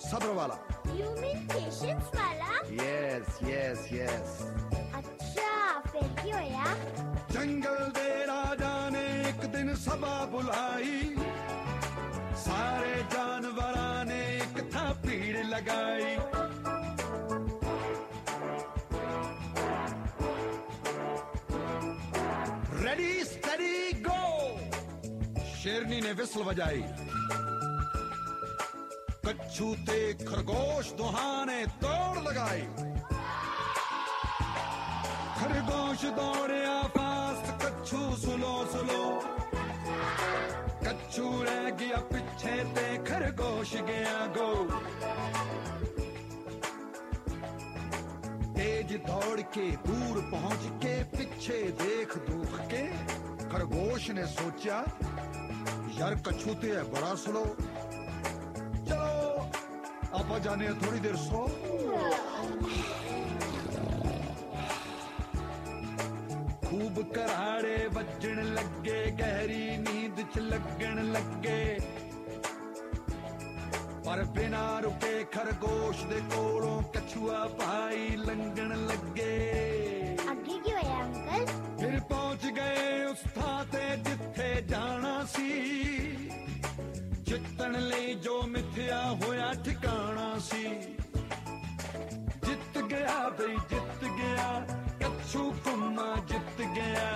सब्र वाला यू मीन पेशेंस वाला? यस यस यस अच्छा फिर क्यों या जंगल दे राजा ने एक दिन सभा बुलाई। सारे जानवर ने एक था भीड़ लगाई। रेडी स्टडी गो शेरनी ने विस्ल बजाई। ਵਿਸਲ ਵਜਾਈ ਕੱਛੂ ਤੇ ਖਰਗੋਸ਼ ਦੋਹਾਂ ਨੇ ਦੌੜ ਲਗਾਈ ਖਰਗੋਸ਼ ਦੌੜਿਆ ਫਾਸਟ ਕੱਛੂ ਸੁਲੋ ਸੁਲੋ ਕੱਛੂ ਰਹਿ ਗਿਆ ਪਿੱਛੇ ਤੇ ਖਰਗੋਸ਼ ਗਿਆ ਗੋ ਤੇਜ ਦੌੜ ਕੇ ਦੂਰ ਪਹੁੰਚ ਕੇ ਪਿੱਛੇ ਦੇਖ ਦੂਖ ਕੇ ਖਰਗੋਸ਼ ਨੇ ਸੋਚਿਆ ਯਾਰ ਕੱਛੂ ਤੇ ਹੈ ਬੜਾ ਸਲੋ ਚਲੋ ਆਪਾਂ ਜਾਣੇ ਹਾਂ ਥੋੜੀ ਦੇਰ ਸੋ ਖੂਬ ਕਰਾੜੇ ਵੱਜਣ ਲੱਗੇ ਗਹਿਰੀ ਨੀਂਦ ਚ ਲੱਗਣ ਲੱਗੇ ਪਰ ਬਿਨਾ ਰੁਕੇ ਖਰਗੋਸ਼ ਦੇ ਕੋਲੋਂ ਕਛੂਆ ਭਾਈ ਲੰਘਣ ਲੱਗੇ ਅੱਗੇ ਕੀ ਹੋਇਆ ਅੰਕਲ ਫਿਰ ਪਹੁੰਚ ਗਏ ਉਸ ਥਾਂ ਤੇ ਲਈ ਜੋ ਮਿੱਥਿਆ ਹੋਇਆ ਠਿਕਾਣਾ ਸੀ। ਜਿੱਤ ਗਿਆ ਬਈ ਜਿੱਤ ਗਿਆ ਕੱਛੂ ਕੁੰਮਾ ਜਿੱਤ ਗਿਆ।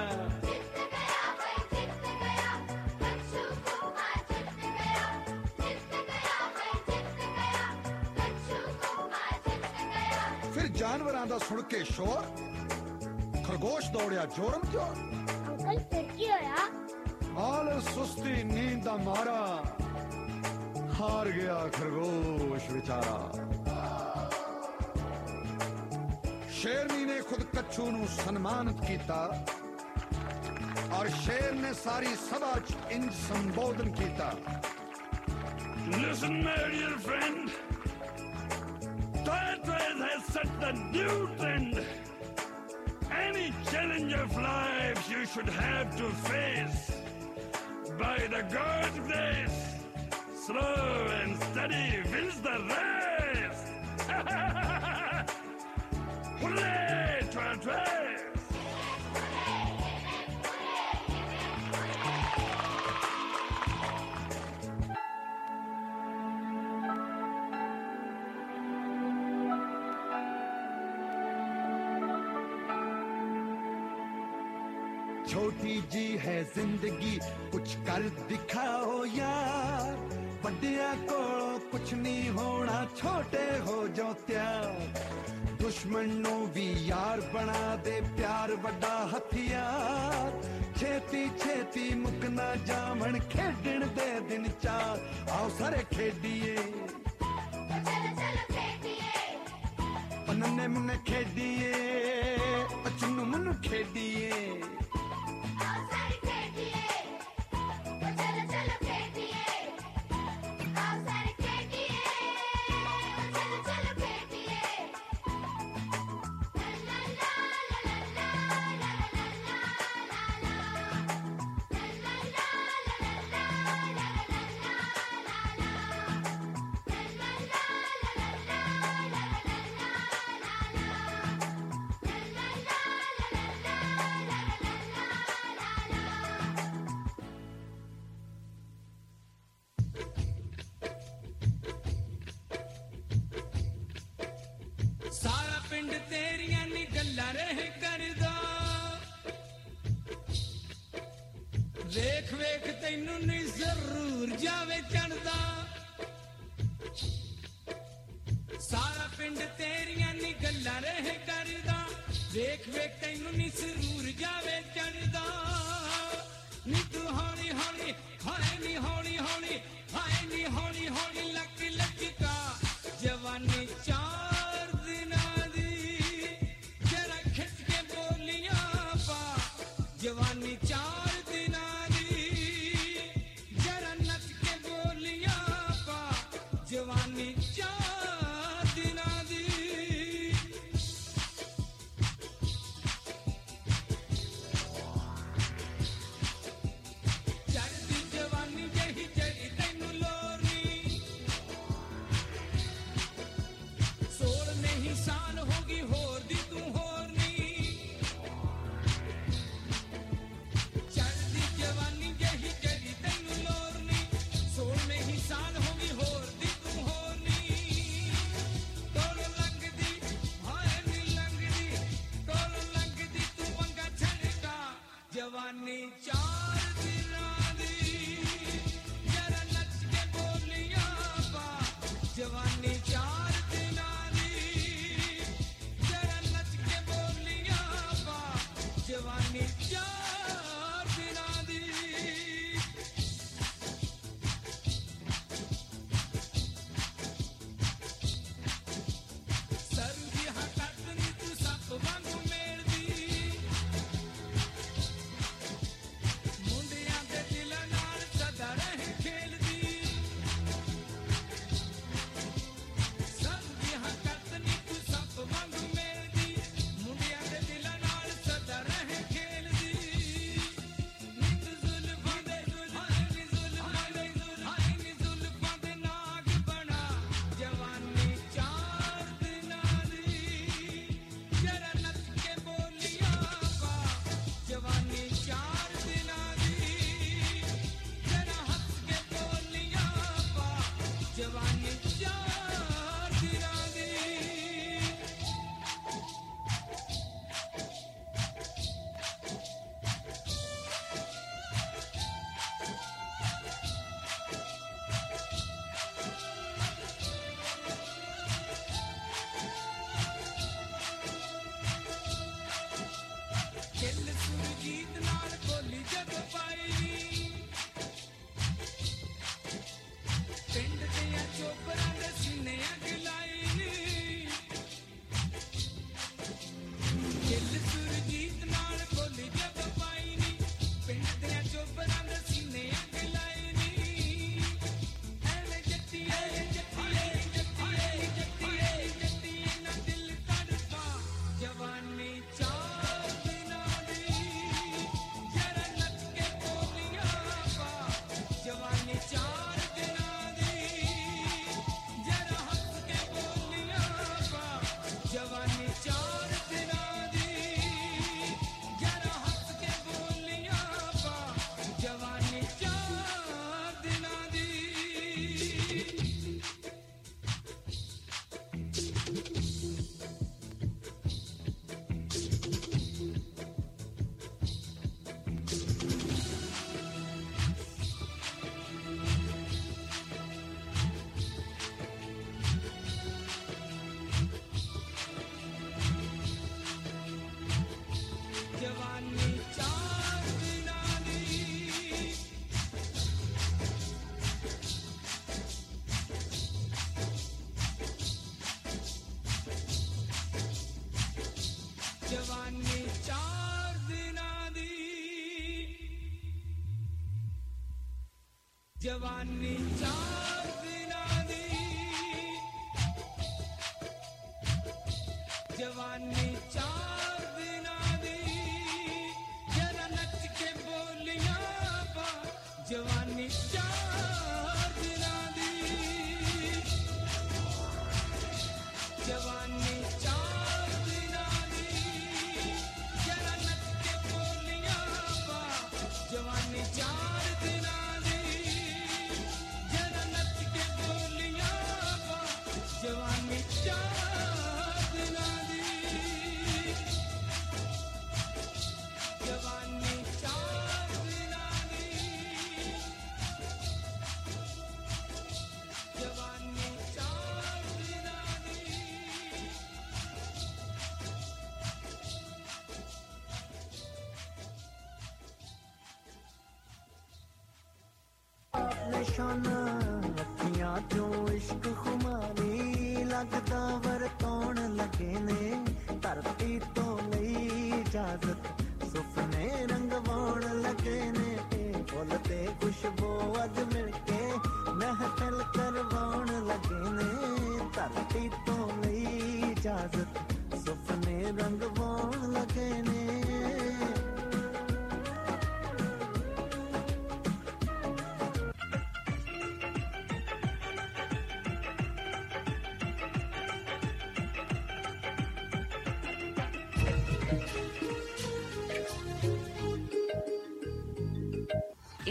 ਫਿਰ ਜਾਨਵਰਾਂ ਦਾ ਸੁਣ ਕੇ ਸ਼ੋਰ? ਖਰਗੋਸ਼ ਦੌੜਿਆ ਜੋਰਮ ਜੋਰ ਅੰਕਲ ਫਿਰ ਕੀ ਹੋਇਆ? ਹਾਲ ਸੁਸਤੀ ਨੀਂਦ ਦਾ ਮਾਰਾ। ਹਾਰ ਗਿਆ ਖਰਗੋਸ਼ ਵਿਚਾਰਾ ਸ਼ੇਰਨੀ ਨੇ ਖੁਦ ਕੱਛੂ ਨੂੰ ਸਨਮਾਨਿਤ ਕੀਤਾ ਔਰ ਸ਼ੇਰ ਨੇ ਸਾਰੀ ਸਭਾ ਚ ਇੰਜ ਸੰਬੋਧਨ ਕੀਤਾ Listen, my dear friend. That race has set the new trend. Any challenge of life you should have to face. By the God's grace, slow and steady wins the race. Hooray to our race! छोटी जी है जिंदगी कुछ कर दिखाओ यार ਵੱਡਿਆਂ ਕੋਲੋਂ ਕੁਛ ਨਹੀਂ ਹੋਣਾ, ਛੋਟੇ ਹੋ ਜੋ ਤਿਆਰ। ਦੁਸ਼ਮਣ ਨੂੰ ਵੀ ਯਾਰ ਬਣਾ ਦੇ ਪਿਆਰ, ਵੱਡਾ ਹਥਿਆਰ। ਛੇਤੀ ਛੇਤੀ ਮੁਕਨਾ ਜਾਵਣ ਖੇਡਣ ਦੇ ਦਿਨ ਚਾਰ। ਆਓ ਸਾਰੇ ਖੇਡੀਏ। ਨੰਨੇ ਮੁੰਨੇ ਖੇਡੀਏ, ਅਚੁੰਨੂ ਮਨੂੰ ਖੇਡੀਏ। ਸਾਰਾ ਹੌਲੀ ਹਾਏ ਨੀ ਹੌਲੀ ਜਵਾਨੀ ਚਾਰ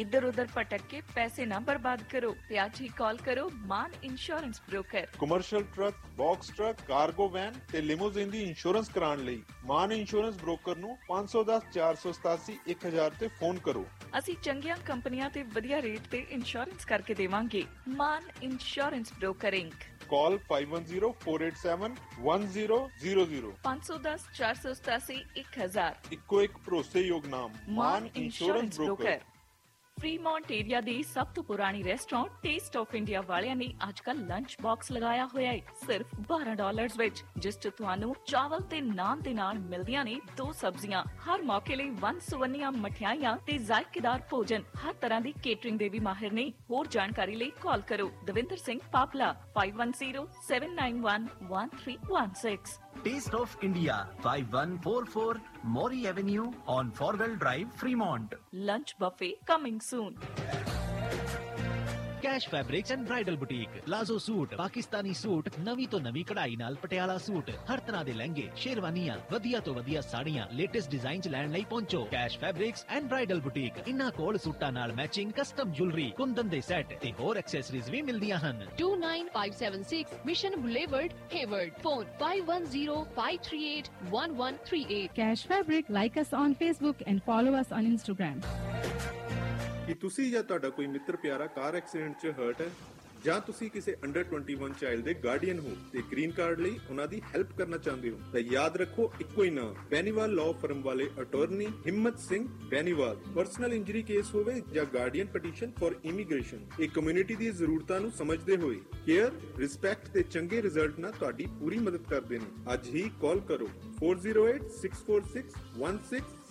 ਇੱਧਰ ਉੱਧਰ ਭਟਕ ਕੇ ਪੈਸੇ ਨਾ ਬਰਬਾਦ ਕਰੋ ਤੇ ਅੱਜ ਹੀ ਕਾਲ ਕਰੋ Mann insurance broker. Commercial truck box truck cargo van ਤੇ ਲਿਮੋਜ਼ਿਨ ਦੀ ਇੰਸ਼ੋਰੈਂਸ ਕਰਾਉਣ ਲਈ ਮਾਨ ਇੰਸ਼ੋਰੈਂਸ ਬ੍ਰੋਕਰ ਨੂੰ 510 487 1000 ਤੇ ਫੋਨ ਕਰੋ। ਅਸੀਂ ਚੰਗੀਆਂ ਕੰਪਨੀਆਂ ਤੇ ਵਧੀਆ ਰੇਟ ਤੇ ਇੰਸ਼ੋਰੈਂਸ ਕਰਕੇ ਦੇਵਾਂਗੇ। Mann insurance broker inc. Call 5104871000 510 487 1000 ਇੱਕੋ ਇੱਕ ਭਰੋਸੇਯੋਗ ਨਾਮ Mann insurance broker. Fremont area ਦੀ ਸਭ ਤੋਂ ਪੁਰਾਣੀ ਰੈਸਟੋਰੈਂਟ ਟੇਸਟ ਆਫ ਇੰਡੀਆ ਵਾਲਿਆਂ ਨੇ ਅੱਜਕੱਲ ਲੰਚ ਬਾਕਸ ਲਗਾਇਆ ਹੋਇਆ ਹੈ। ਸਿਰਫ 12 ਡਾਲਰਸ ਵਿੱਚ, ਜਿਸ 'ਚ ਤੁਹਾਨੂੰ ਚਾਵਲ ਤੇ ਨਾਨ ਦੇ ਨਾਲ ਮਿਲਦੀਆਂ ਨੇ ਦੋ ਸਬਜ਼ੀਆਂ। ਹਰ ਮੌਕੇ ਲਈ ਵੰਨ ਸੁਵੰਨੀਆਂ ਮਠਿਆਈਆਂ ਤੇ ਜ਼ਾਇਕੇਦਾਰ ਭੋਜਨ। ਹਰ ਤਰ੍ਹਾਂ ਦੀ ਕੇਟਰਿੰਗ ਦੇ ਵੀ ਮਾਹਿਰ ਨੇ। ਹੋਰ ਜਾਣਕਾਰੀ ਲਈ ਕਾਲ ਕਰੋ। Davinder Singh, Papla 5107911316 Taste of India, 5144 Mori Avenue on Forwell Drive, Fremont. Lunch buffet coming soon. Cash fabrics and bridal boutique palazzo suit Pakistani suit ਨਵੀਂ ਤੋਂ ਨਵੀਂ ਕਢਾਈ ਨਾਲ ਪਟਿਆਲਾ ਸੂਟ ਹਰ ਤਰ੍ਹਾਂ ਦੇ ਲਹਿੰਗੇ ਸ਼ੇਰਵਾਨੀਆਂ ਵਧੀਆ ਤੋਂ ਵਧੀਆ ਸਾੜੀਆਂ ਲੇਟੈਸਟ ਡਿਜ਼ਾਈਨ ਚ ਲੈਣ ਲਈ ਪਹੁੰਚੋ cash fabrics and bridal boutique ਇਨ੍ਹਾਂ ਕੋਲ ਸੂਟਾਂ ਨਾਲ ਮੈਚਿੰਗ ਕਸਟਮ ਜੁਐਲਰੀ ਕੁੰਦਨ ਦੇ ਸੈੱਟ ਤੇ ਹੋਰ ਐਕਸੈਸਰੀਜ਼ ਵੀ ਮਿਲਦੀਆਂ ਹਨ 29576 Mission Boulevard, Hayward. Phone 510-538-1138. Cash Fabric. Like us on Facebook and follow us on Instagram. ਕਿ ਤੁਸੀਂ ਜਾਂ ਤੁਹਾਡਾ ਕੋਈ ਮਿੱਤਰ ਪਿਆਰਾ ਕਾਰ ਐਕਸੀਡੈਂਟ 'ਚ ਹਰਟ ਹੈ, ਜਾਂ ਤੁਸੀਂ ਕਿਸੇ ਅੰਡਰ 21 ਚਾਈਲਡ ਦੇ ਗਾਰਡੀਅਨ ਹੋ ਤੇ ਗ੍ਰੀਨ ਕਾਰਡ ਲਈ ਉਹਨਾਂ ਦੀ ਹੈਲਪ ਕਰਨਾ ਚਾਹੁੰਦੇ ਹੋ, ਤਾਂ ਯਾਦ ਰੱਖੋ ਇੱਕੋ ਹੀ ਨਾਮ ਬੈਨੀਵਾਲ ਲਾਅ ਫਰਮ ਵਾਲੇ attorney Himmat Singh Beniwal personal injury case ਹੋਵੇ ਜਾਂ ਗਾਰਡੀਅਨ ਪਟੀਸ਼ਨ ਫॉर ਇਮੀਗ੍ਰੇਸ਼ਨ ਇਹ ਕਮਿਊਨਿਟੀ ਦੀ ਜ਼ਰੂਰਤਾਂ ਨੂੰ ਸਮਝਦੇ ਹੋਏ ਕੇਅਰ ਰਿਸਪੈਕਟ ਤੇ ਚੰਗੇ ਰਿਜ਼ਲਟ ਨਾਲ ਤੁਹਾਡੀ ਪੂਰੀ ਮਦਦ ਕਰਦੇ ਨੇ। ਅੱਜ ਹੀ ਕਾਲ ਕਰੋ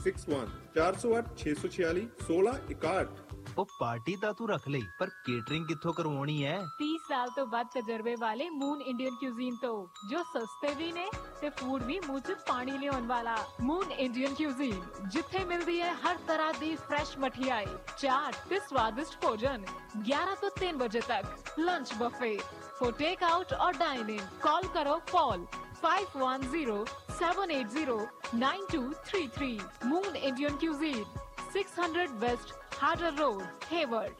सिक्स वन चार सौ अठ छे सौ छियाली सोलह इकाहठ ओ पार्टी ता तू रख ली पर केटरिंग कितों करवानी है? तीस साल तो बाद तजर्बे वाले मून इंडियन क्यूजीन तो जो सस्ते भी ने ते फ़ूड भी मुँह पानी ले वाला। मून इंडियन क्यूजीन जिथे मिलती है हर तरह दी फ्रेश मठियाई चाट ते स्वादिष्ट भोजन ग्यारह से तीन बजे तक। Lunch buffet for take out और डाइनिंग कॉल करो call 510-780-9233 Moon Indian Cuisine 600 West Harder Road Hayward.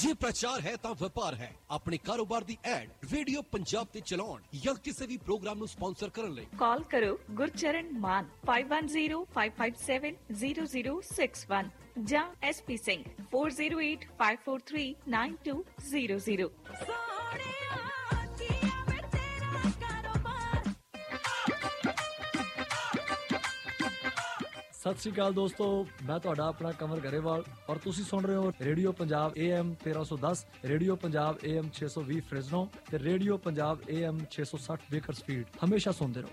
ਜੇ ਪ੍ਰਚਾਰ ਹੈ ਤਾਂ ਵਪਾਰ ਹੈ ਆਪਣੇ ਕਾਰੋਬਾਰ ਦੀ ਐਡ ਰੇਡੀਓ ਪੰਜਾਬ ਤੇ ਚਲਾਉਣ ਜਾਂ ਕਿਸੇ ਵੀ ਪ੍ਰੋਗਰਾਮ ਨੂੰ ਸਪਾਂਸਰ ਕਰਨ ਲਈ ਕਾਲ ਕਰੋ ਗੁਰਚਰਨ ਮਾਨ 5105570061 ਜਾਂ ਐਸਪੀ ਸਿੰਘ 4085439200 ਸਤਿ ਸ਼੍ਰੀ ਅਕਾਲ ਦੋਸਤੋ, ਮੈਂ ਤੁਹਾਡਾ ਆਪਣਾ ਕਮਰ ਗਰੇਵਾਲ ਔਰ ਤੁਸੀਂ ਸੁਣ ਰਹੇ ਹੋ radio Punjab AM 1310 radio Punjab AM 620 Fresno ਤੇ ਰੇਡੀਓ ਪੰਜਾਬ AM 660 ਬੇਕਰਸਫੀਲਡ ਹਮੇਸ਼ਾ ਸੁਣਦੇ ਰਹੋ।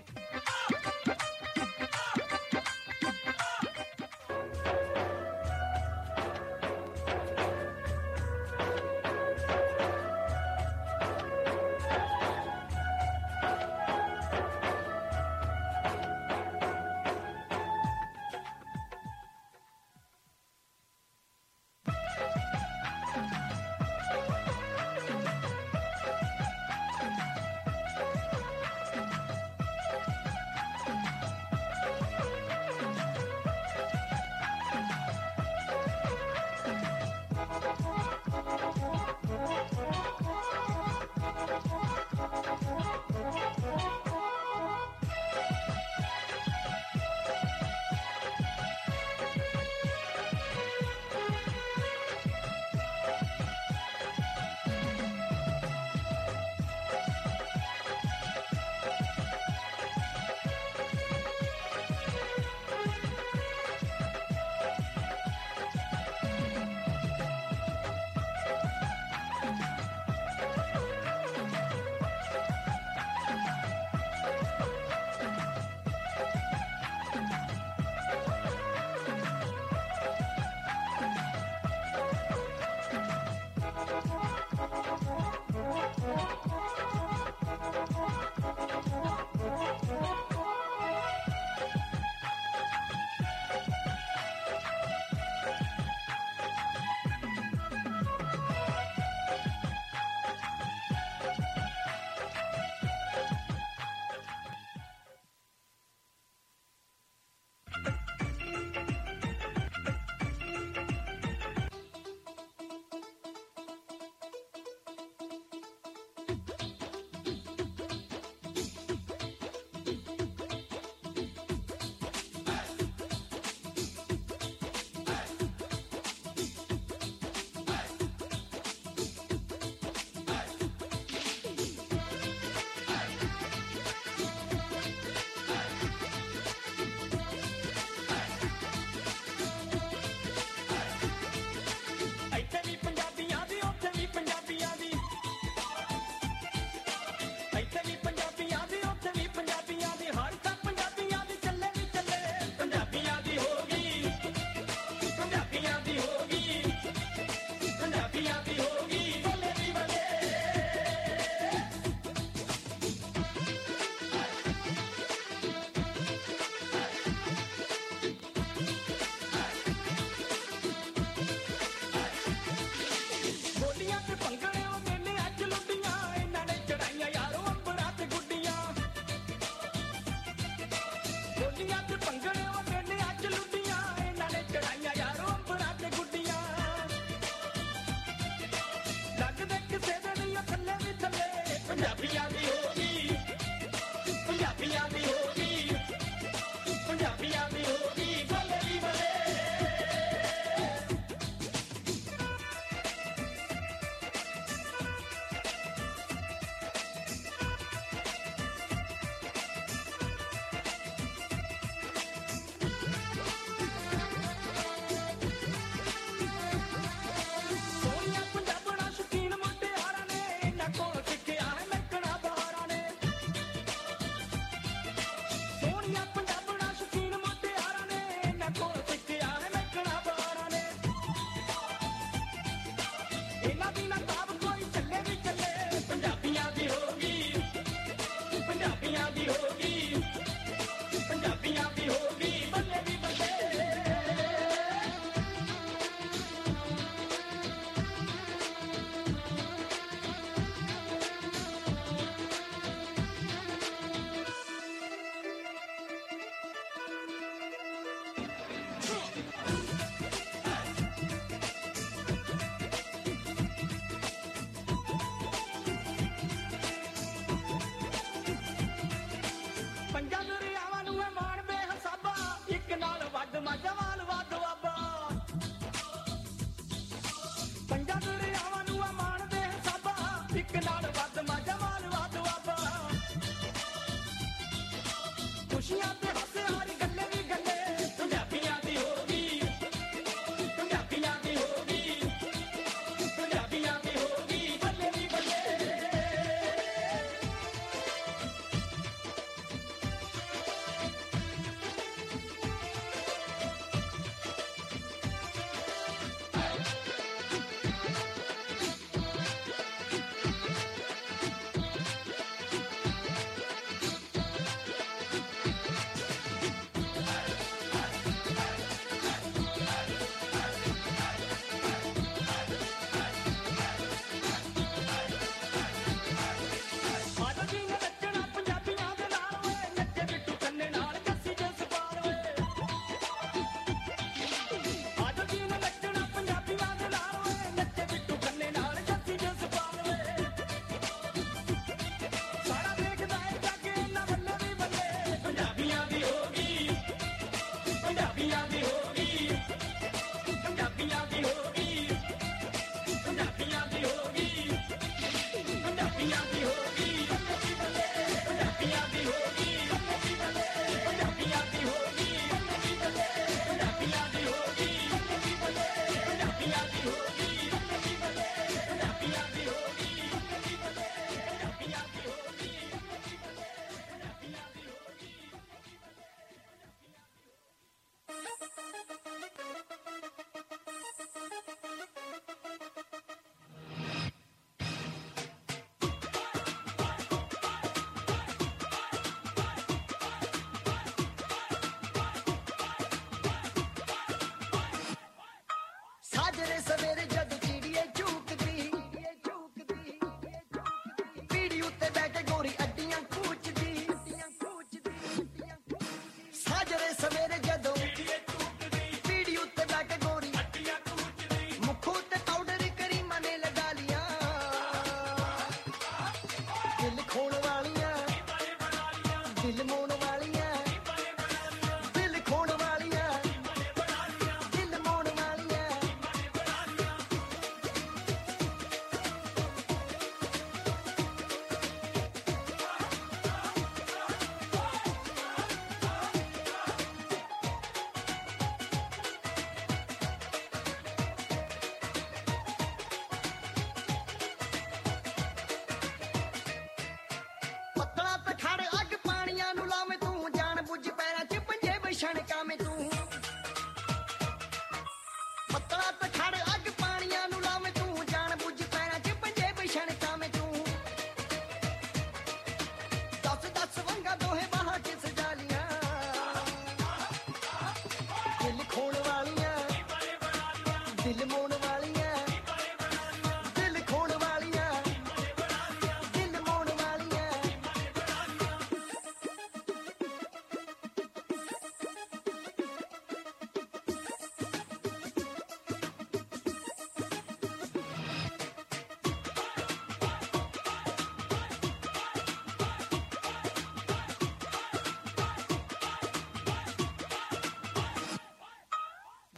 Quieres saber ya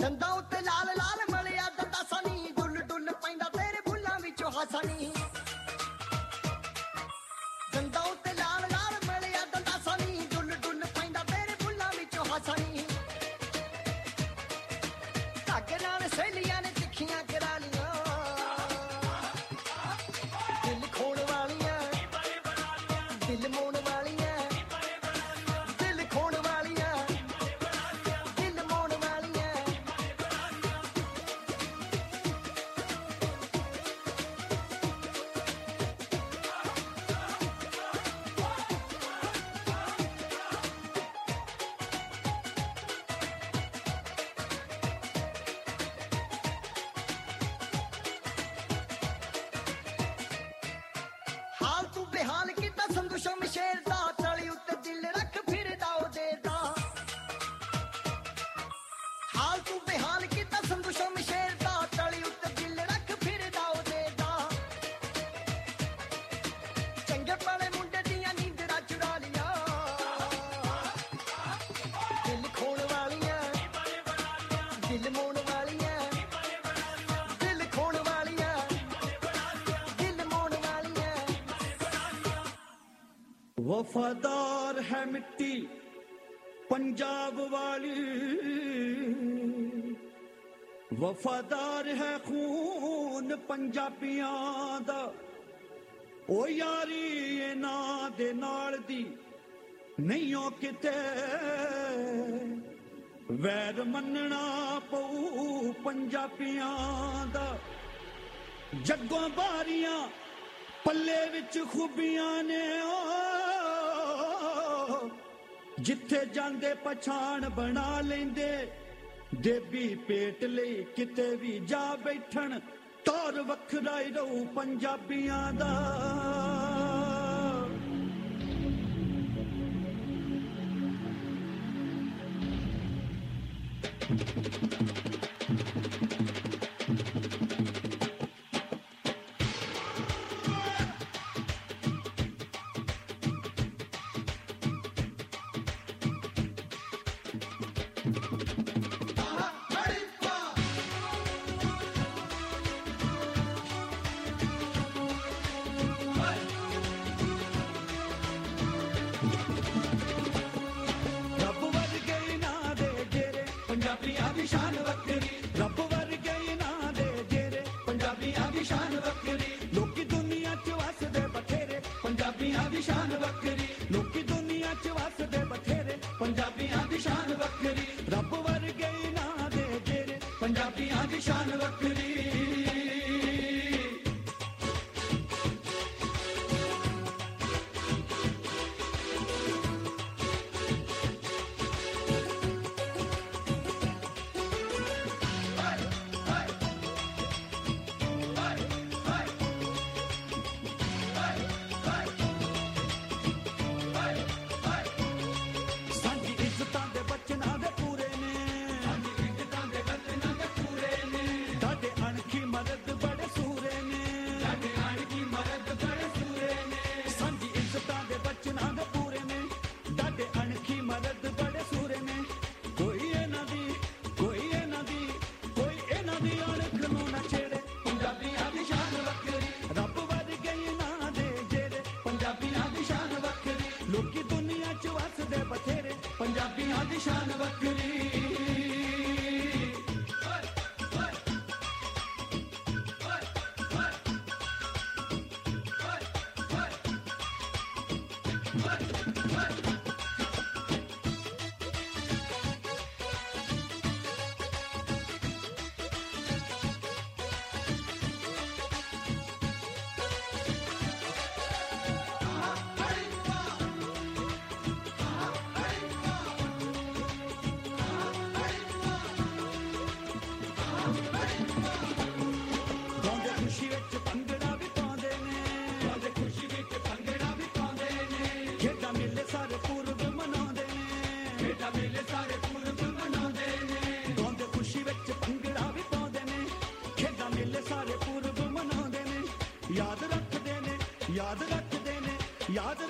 ਦੰਦਾਂ ਉੱਤੇ ਲਾਲ ਲਾਲ ਮਲਿਆ ਦੰਦਾਂ ਸਨੀ, ਡੁੱਲ ਡੁੱਲ ਪੈਂਦਾ ਤੇਰੇ ਬੁੱਲਾਂ ਵਿੱਚੋਂ ਹਸਣੀ ਦੰਦਾ ਉੱਤੇ ਲਾਲ ਲਾਲ ਮਲਿਆ ਦੰਦਾਂ ਸਨੀ, ਡੁੱਲ ਡੁੱਲ ਪੈਂਦਾ ਤੇਰੇ ਬੁੱਲਾਂ ਵਿੱਚੋਂ ਹਸਣੀ ਵਫਾਦਾਰ ਹੈ ਮਿੱਟੀ ਪੰਜਾਬ ਵਾਲੀ। ਵਫਾਦਾਰ ਹੈ ਖੂਨ ਪੰਜਾਬੀਆਂ ਦਾ। ਓ ਯਾਰੀ ਨਾ ਦੇ ਨਾਲ ਦੀ ਨਹੀਂ ਓ ਕਿਤੇ। ਵੈਰ ਮੰਨਣਾ ਪਊ ਪੰਜਾਬੀਆਂ ਦਾ। ਜੱਗੋਂ ਬਾਰੀਆਂ ਪੱਲੇ ਵਿੱਚ ਖੂਬੀਆਂ ਨੇ। ਜਿੱਥੇ ਜਾਂਦੇ ਪਛਾਣ ਬਣਾ ਲੈਂਦੇ। ਦੇਵੀ ਪੇਟ ਲਈ ਕਿਤੇ ਵੀ ਜਾ ਬੈਠਣ, ਤੌਰ ਵੱਖਰਾ ਹੀ ਰਹੂ ਪੰਜਾਬੀਆਂ ਦਾ। ਨੇ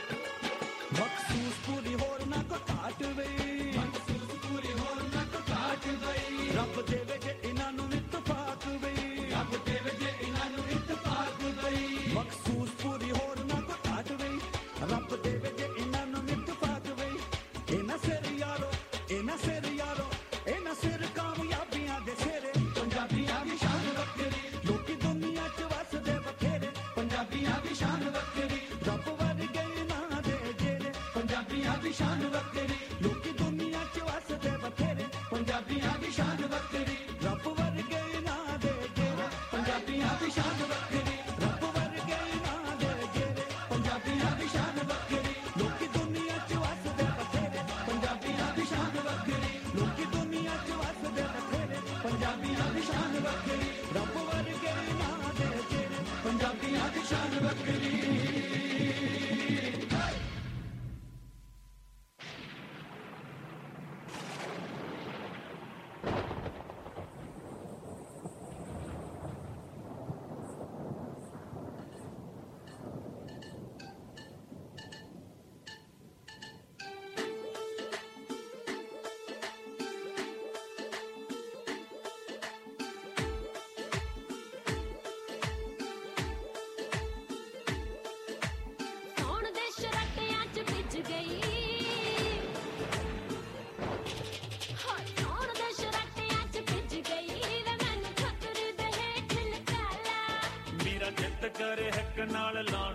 ਕਰੇ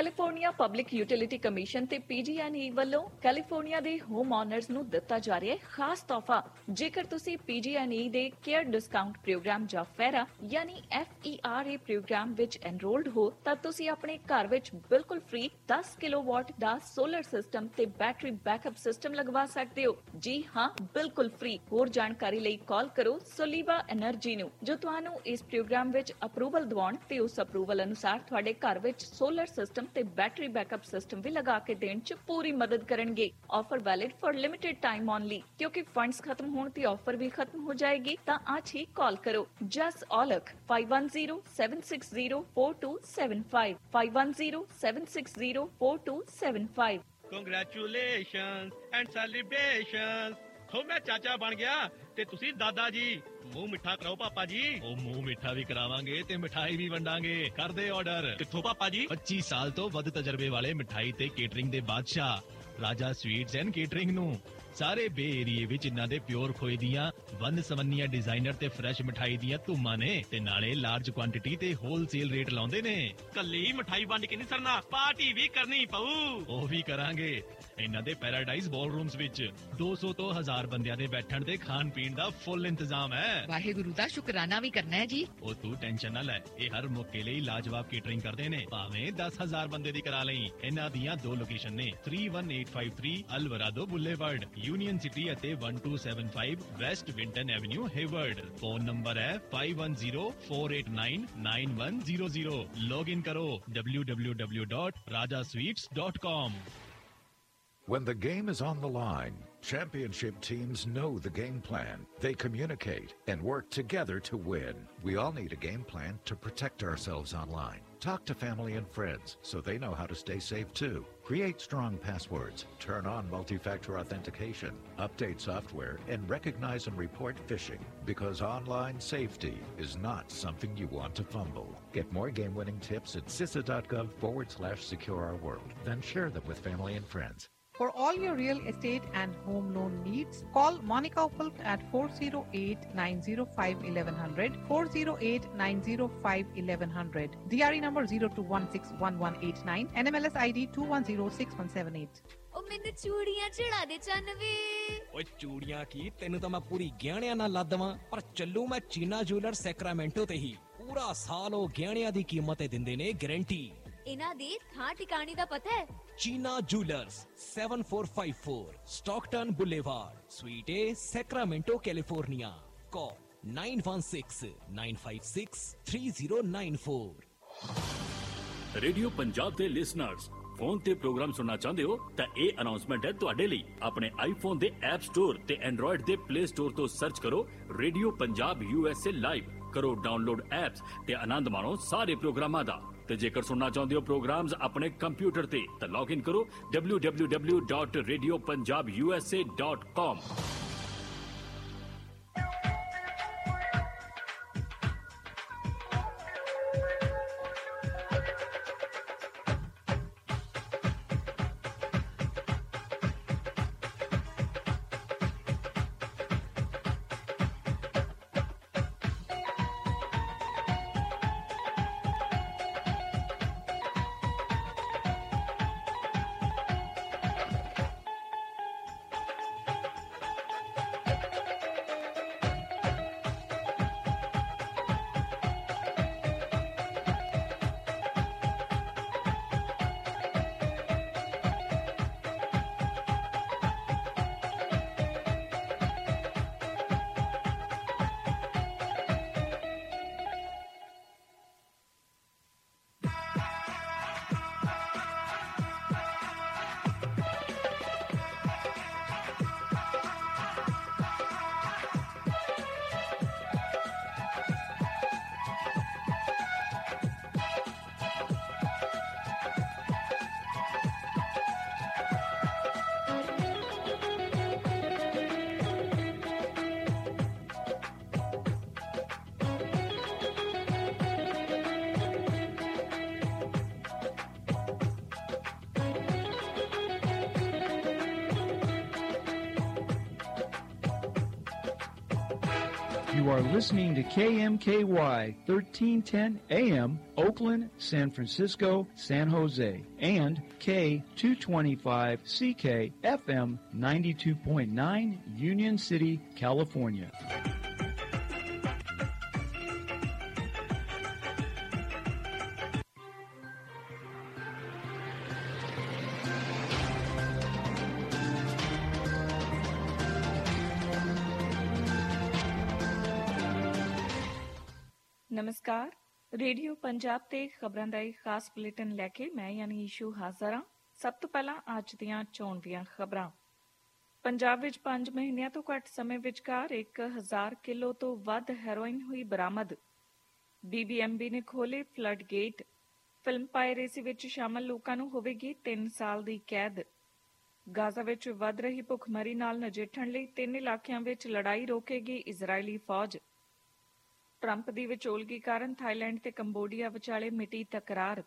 ਕੈਲੀਫੋਰਨੀਆ ਪਬਲਿਕ ਯੂਟਿਲਿਟੀ ਕਮਿਸ਼ਨ ਤੇ ਪੀਜੀਐਨਈ ਵੱਲੋਂ ਕੈਲੀਫੋਰਨੀਆ ਦੇ ਹੋਮ ਓਨਰਸ ਨੂੰ ਦਿੱਤਾ ਜਾ ਰਿਹਾ ਹੈ ਖਾਸ ਤੋਹਫਾ। ਜੇਕਰ ਤੁਸੀਂ ਪੀਜੀਐਨਈ ਦੇ ਕੇਅਰ ਡਿਸਕਾਊਂਟ ਪ੍ਰੋਗਰਾਮ ਜਾਂ ਫੈਰਾ ਯਾਨੀ FERA ਪ੍ਰੋਗਰਾਮ ਵਿੱਚ ਐਨਰੋਲਡ ਹੋ, ਤਾਂ ਤੁਸੀਂ ਆਪਣੇ ਘਰ ਵਿੱਚ ਬਿਲਕੁਲ ਫ੍ਰੀ 10 ਕਿਲੋਵਾਟ ਦਾ ਸੋਲਰ ਸਿਸਟਮ ਤੇ ਬੈਟਰੀ ਬੈਕਅਪ ਸਿਸਟਮ ਲਗਵਾ ਸਕਦੇ ਹੋ। ਜੀ ਹਾਂ, ਬਿਲਕੁਲ ਫ੍ਰੀ ਹੋਰ ਜਾਣਕਾਰੀ ਲਈ ਕਾਲ ਕਰੋ ਸੋਲੀਵਾ એનર્ਜੀ ਨੂੰ, ਜੋ ਤੁਹਾਨੂੰ ਇਸ ਪ੍ਰੋਗਰਾਮ ਵਿੱਚ ਅਪਰੂਵਲ ਦਿਵਾਉਣ ਤੇ ਉਸ ਅਪਰੂਵਲ ਅਨੁਸਾਰ ਤੁਹਾਡੇ ਘਰ ਵਿੱਚ ਸੋਲਰ ਸਿਸਟਮ ਤੇ ਬੈਟਰੀ ਬੈਕਅਪ ਸਿਸਟਮ ਵੀ ਲਗਾ ਕੇ ਦੇਣ 'ਚ ਪੂਰੀ ਮਦਦ ਕਰਨਗੇ। Offer valid for limited time only ਕਿਉਂਕਿ ਫੰਡਸ ਖਤਮ ਹੋਣ ਤੇ ਆਫਰ ਵੀ ਖਤਮ ਹੋ ਜਾਏਗੀ, ਤਾਂ ਅੱਜ ਹੀ ਕਾਲ ਕਰੋ। Jas Aulakh 5107604275 5107604275 congratulations and celebrations ਹੋ ਮੈਂ ਚਾਚਾ ਬਣ ਗਿਆ ਤੇ ਤੁਸੀਂ ਦਾਦਾ ਜੀ। ਮੂੰਹ ਮਿੱਠਾ ਕਰਾਓ ਪਾਪਾ ਜੀ। ਉਹ ਮੂੰਹ ਮਿੱਠਾ ਵੀ ਕਰਾਵਾਂਗੇ ਤੇ ਮਿਠਾਈ ਵੀ ਵੰਡਾਂਗੇ। ਕਰਦੇ ਆਰਡਰ ਕਿੱਥੋਂ ਪਾਪਾ ਜੀ? 25 ਸਾਲ ਤੋਂ ਵੱਧ ਤਜਰਬੇ ਵਾਲੇ ਮਿਠਾਈ ਤੇ ਕੇਟਰਿੰਗ ਦੇ ਬਾਦਸ਼ਾਹ। ਰਾਜਾ ਸਵੀਟਸ ਐਂਡ ਕੇਟਰਿੰਗ ਨੂੰ। ਸਾਰੇ ਬੇ ਏਰੀਏ ਵਿੱਚ ਇਹਨਾਂ ਦੇ ਪਿਓਰ ਖੋਏ ਦੀਆਂ ਵੰਨ ਸਵੰਨੀਆਂ ਡਿਜ਼ਾਈਨਰ ਤੇ ਫਰੈਸ਼ ਮਠਾਈ ਦੀਆਂ ਧੂਮਾਂ ਨੇ ਤੇ ਨਾਲੇ ਲਾਰਜ ਕੁਆਂਟੀਟੀ ਤੇ ਹੋਲਸੇਲ ਰੇਟ ਲਾਉਂਦੇ ਨੇ। ਕੱਲੀ ਮਠਾਈ ਵੰਡ ਕੇ ਨਹੀਂ ਸਰਨਾ ਪਾਰਟੀ ਵੀ ਕਰਨੀ ਪਊ। ਉਹ ਵੀ ਕਰਾਂਗੇ। ਇਹਨਾਂ ਦੇ ਪੈਰਾਡਾਈਜ਼ ਬਾਲਰੂਮਸ ਵਿੱਚ 200 ਤੋਂ 1000 ਬੰਦਿਆਂ ਦੇ ਬੈਠਣ ਤੇ ਖਾਣ ਪੀਣ ਦਾ ਫੁੱਲ ਇੰਤਜ਼ਾਮ ਹੈ। ਵਾਹਿਗੁਰੂ ਦਾ ਸ਼ੁਕਰਾਨਾ ਵੀ ਕਰਨਾ ਹੈ ਜੀ। ਉਹ ਤੂੰ ਟੈਨਸ਼ਨ ਨਾ ਲੈ ਇਹ ਹਰ ਮੌਕੇ ਲਈ ਲਾਜਵਾਬ ਕੇਟਰਿੰਗ ਕਰਦੇ ਨੇ। ਭਾਵੇਂ 10000 ਬੰਦੇ ਦੀ ਕਰਾ ਲਈ। ਇਹਨਾਂ ਦੀਆਂ ਦੋ ਲੋਕੇਸ਼ਨ ਨੇ 31853 ਅਲਵਰਾਦੋ ਬੁੱਲੇਵਾਰਡ ਯੂਨੀਅਨ ਸਿਟੀ ਅਤੇ 1275 West Winton Avenue Hayward phone number ਹੈ 5104899100 ਲੌਗਇਨ ਕਰੋ www.rajasweets.com When the game is on the line, championship teams know the game plan. They communicate and work together to win. We all need a game plan to protect ourselves online. Talk to family and friends so they know how to stay safe too. Create strong passwords, turn on multi-factor authentication, update software, and recognize and report phishing because online safety is not something you want to fumble. Get more game-winning tips at cisa.gov forward slash secure our world. Then share them with family and friends. For all your real estate and home loan needs, call Monica Opel at 408-905-1100, 408-905-1100, DRE number 02161189, NMLS ID 2106178. ਉਹ ਮੈਨੂੰ ਚੂੜੀਆਂ ਚੜਾ ਦੇ ਚੰਨ ਵੇ। ਓਏ ਚੂੜੀਆਂ ਕੀ? ਤੈਨੂੰ ਤਾਂ ਮੈਂ ਪੂਰੀ ਗਹਿਣਿਆਂ ਨਾਲ ਲਾ ਦੇਵਾਂ ਪਰ ਚੱਲੂ ਮੈਂ ਚੀਨਾ ਜੁਐਲਰ ਸੈਕਰਾਮੈਂਟੋ ਤੇ ਹੀ। ਪੂਰਾ ਸਾਲ ਉਹ ਗਹਿਣਿਆਂ ਦੀ ਕੀਮਤ ਤੇ ਦਿੰਦੇ ਨੇ ਗਾਰੰਟੀ ਇਹਨਾਂ ਦੀ ਥਾਂ ਟਿਕਾਣੀ ਦਾ ਪਤਾ ਹੈ? Cheena jewellers 7454 Stockton boulevard suite A Sacramento California. Call 9169563094 radio Punjab ਦੇ ਲਿਸਨਰਸ ਫੋਨ ਤੇ ਪ੍ਰੋਗਰਾਮ ਸੁਣਨਾ ਚਾਹੁੰਦੇ ਹੋ ਤਾਂ ਇਹ ਅਨਾਉਂਸਮੈਂਟ ਹੈ ਤੁਹਾਡੇ ਲਈ। ਆਪਣੇ ਆਈਫੋਨ ਦੇ ਐਪ ਸਟੋਰ ਤੇ ਐਂਡਰੋਇਡ ਦੇ ਪਲੇ ਸਟੋਰ ਤੋਂ ਸਰਚ ਕਰੋ ਰੇਡੀਓ ਪੰਜਾਬ ਯੂਐਸਏ ਲਾਈਵ ਕਰੋ ਡਾਊਨਲੋਡ ਐਪਸ ਤੇ ਆਨੰਦ ਮਾਣੋ ਸਾਰੇ ਪ੍ਰੋਗਰਾਮਾਂ ਦਾ। ਤੇ ਜੇਕਰ ਸੁਣਨਾ ਚਾਹੁੰਦੇ ਹੋ ਪ੍ਰੋਗਰਾਮਸ ਆਪਣੇ ਕੰਪਿਊਟਰ ਤੇ ਤਾਂ ਲੌਗਇਨ ਕਰੋ www.radiopunjabusa.com You are listening to KMKY 1310 AM, Oakland, San Francisco, San Jose, and K225CK FM 92.9 Union City, California. ਨਮਸਕਾਰ। ਰੇਡੀਓ ਪੰਜਾਬ ਤੇ ਖਬਰਾਂ ਦਾ ਇੱਕ ਖਾਸ ਬੁਲੇਟਿਨ ਲੈ ਕੇ ਮੈਂ ਯਾਨੀ ਈਸ਼ੂ ਹਾਜ਼ਰ ਹਾਂ। ਸਭ ਤੋਂ ਪਹਿਲਾਂ ਅੱਜ ਦੀਆਂ ਚੋਣ ਦੀਆਂ ਖਬਰਾਂ। ਪੰਜਾਬ ਵਿੱਚ 5 ਮਹੀਨਿਆਂ ਤੋਂ ਘੱਟ ਸਮੇਂ ਵਿਚਕਾਰ 1000 ਕਿਲੋ ਤੋਂ ਵੱਧ ਹੈਰੋਇਨ ਹੋਈ ਬਰਾਮਦ। ਬੀਬੀਐਮਬੀ ਨੇ ਖੋਲੇ ਫਲੱਡ ਗੇਟ। ਫਿਲਮ ਪਾਇਰੇਸੀ ਵਿੱਚ ਸ਼ਾਮਲ ਲੋਕਾਂ ਨੂੰ ਹੋਵੇਗੀ 3 ਸਾਲ ਦੀ ਕੈਦ। ਗਾਜ਼ਾ ਵਿੱਚ ਵੱਧ ਰਹੀ ਭੁੱਖਮਰੀ ਨਾਲ ਨਜਿੱਠਣ ਲਈ ਤਿੰਨ ਇਲਾਕਿਆਂ ਵਿੱਚ ਲੜਾਈ ਰੋਕੇਗੀ ਇਜ਼ਰਾਈਲੀ ਫੌਜ। ਟਰੰਪ ਦੀ ਵਿਚੋਲਗੀ ਕਾਰਨ ਥਾਈਲੈਂਡ ਤੇ ਕੰਬੋਡੀਆ ਵਿਚਾਲੇ ਮਿਟੀ ਤਕਰਾਰ।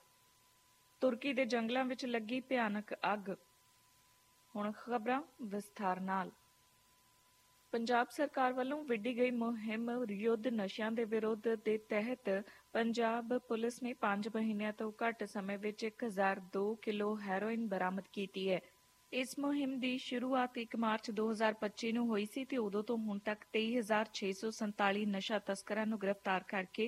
ਤੁਰਕੀ ਦੇ ਜੰਗਲਾਂ ਵਿੱਚ ਲੱਗੀ ਭਿਆਨਕ ਅੱਗ। ਹੁਣ ਖਬਰਾਂ ਵਿਸਥਾਰ ਨਾਲ। ਪੰਜਾਬ ਸਰਕਾਰ ਵੱਲੋਂ ਵਿੱਢੀ ਗਈ ਮੁਹਿੰਮ ਯੁੱਧ ਨਸ਼ਿਆਂ ਦੇ ਵਿਰੋਧ ਦੇ ਤਹਿਤ ਪੰਜਾਬ ਪੁਲਿਸ ਨੇ 5 ਮਹੀਨਿਆਂ ਤੋਂ ਘੱਟ ਸਮੇਂ ਵਿੱਚ 1002 ਕਿਲੋ ਹੈਰੋਇਨ ਬਰਾਮਦ ਕੀਤੀ ਹੈ। ਇਸ ਮੁਹਿੰਮ ਦੀ ਸ਼ੁਰੂਆਤ 1 ਮਾਰਚ 2025 ਨੂੰ ਹੋਈ ਸੀ ਤੇ ਉਦੋਂ ਤੋਂ ਹੁਣ ਤੱਕ 23647 ਨਸ਼ਾ ਤਸਕਰਾਂ ਨੂੰ ਗ੍ਰਿਫਤਾਰ ਕਰਕੇ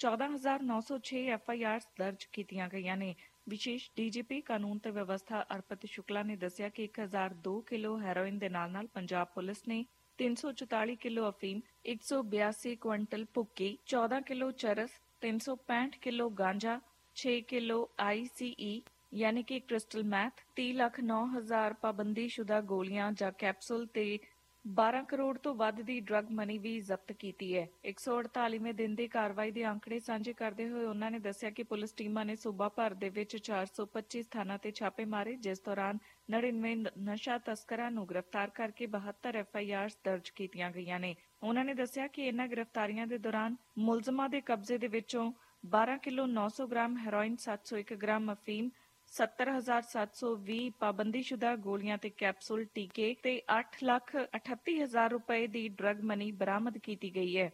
14906 ਐਫਆਈਆਰਸ ਦਰਜ ਕੀਤੀਆਂ ਗਈਆਂ ਨੇ। ਵਿਸ਼ੇਸ਼ ਡੀਜੀਪੀ ਕਾਨੂੰਨ ਤੇ ਵਿਵਸਥਾ ਅਰਪਤ ਸ਼ੁਕਲਾ ਨੇ ਦੱਸਿਆ ਕਿ 1002 ਕਿਲੋ ਹੈਰੋਇਨ ਦੇ ਨਾਲ-ਨਾਲ ਪੰਜਾਬ ਪੁਲਿਸ ਨੇ 344 ਕਿਲੋ ਅਫੀਮ 182 ਕੁਇੰਟਲ ਭੁੱਕੀ 14 ਕਿਲੋ ਚਰਸ 365 ਕਿਲੋ ਗਾਂਜਾ 6 ਕਿਲੋ ਆਈਸੀਈ ਯਾਨੀ ਕਿ ਕ੍ਰਿਸਟਲ ਮੈਥ 30 ਲੱਖ 9 ਹਜ਼ਾਰ ਪਾਬੰਦੀਸ਼ੁਦਾ ਗੋਲੀਆਂ ਜਾਂ ਕੈਪਸੂਲ ਤੇ 12 ਕਰੋੜ ਤੋਂ ਵੱਧ ਦੀ ਡਰੱਗ ਮਨੀ ਵੀ ਜ਼ਬਤ ਕੀਤੀ ਹੈ। 148ਵੇਂ ਦਿਨ ਦੀ ਕਾਰਵਾਈ ਦੇ ਅੰਕੜੇ ਸਾਂਝੇ ਕਰਦੇ ਹੋਏ ਉਹਨਾਂ ਨੇ ਦੱਸਿਆ ਕਿ ਪੁਲਿਸ ਟੀਮਾਂ ਨੇ ਸੂਬਾ ਭਰ ਦੇ ਵਿੱਚ 425 ਸਥਾਨਾਂ ਤੇ ਛਾਪੇ ਮਾਰੇ, ਜਿਸ ਦੌਰਾਨ 99 ਨਸ਼ਾ ਤਸਕਰਾਂ ਨੂੰ ਗ੍ਰਿਫਤਾਰ ਕਰਕੇ 72 ਐਫਆਈਆਰਸ ਦਰਜ ਕੀਤੀਆਂ ਗਈਆਂ ਨੇ। ਉਹਨਾਂ ਨੇ ਦੱਸਿਆ ਕਿ ਇਨ੍ਹਾਂ ਗ੍ਰਿਫਤਾਰੀਆਂ ਦੇ ਦੌਰਾਨ ਮੁਲਜ਼ਮਾਂ ਦੇ ਕਬਜ਼ੇ ਦੇ ਵਿੱਚੋਂ 12 ਕਿਲੋ 900 ਗ੍ਰਾਮ ਹੈਰੋਇਨ 701 ਗ੍ਰਾਮ ਅਫੀਮ 70720 ਪਾਬੰਦੀਸ਼ੁਦਾ ਗੋਲੀਆਂ ਤੇ ਕੈਪਸੂਲ ਟੀਕੇ ਤੇ 8 ਲੱਖ 38 ਹਜ਼ਾਰ ਰੁਪਏ ਦੀ ਡਰੱਗ ਮਨੀ ਬਰਾਮਦ ਕੀਤੀ ਗਈ ਹੈ।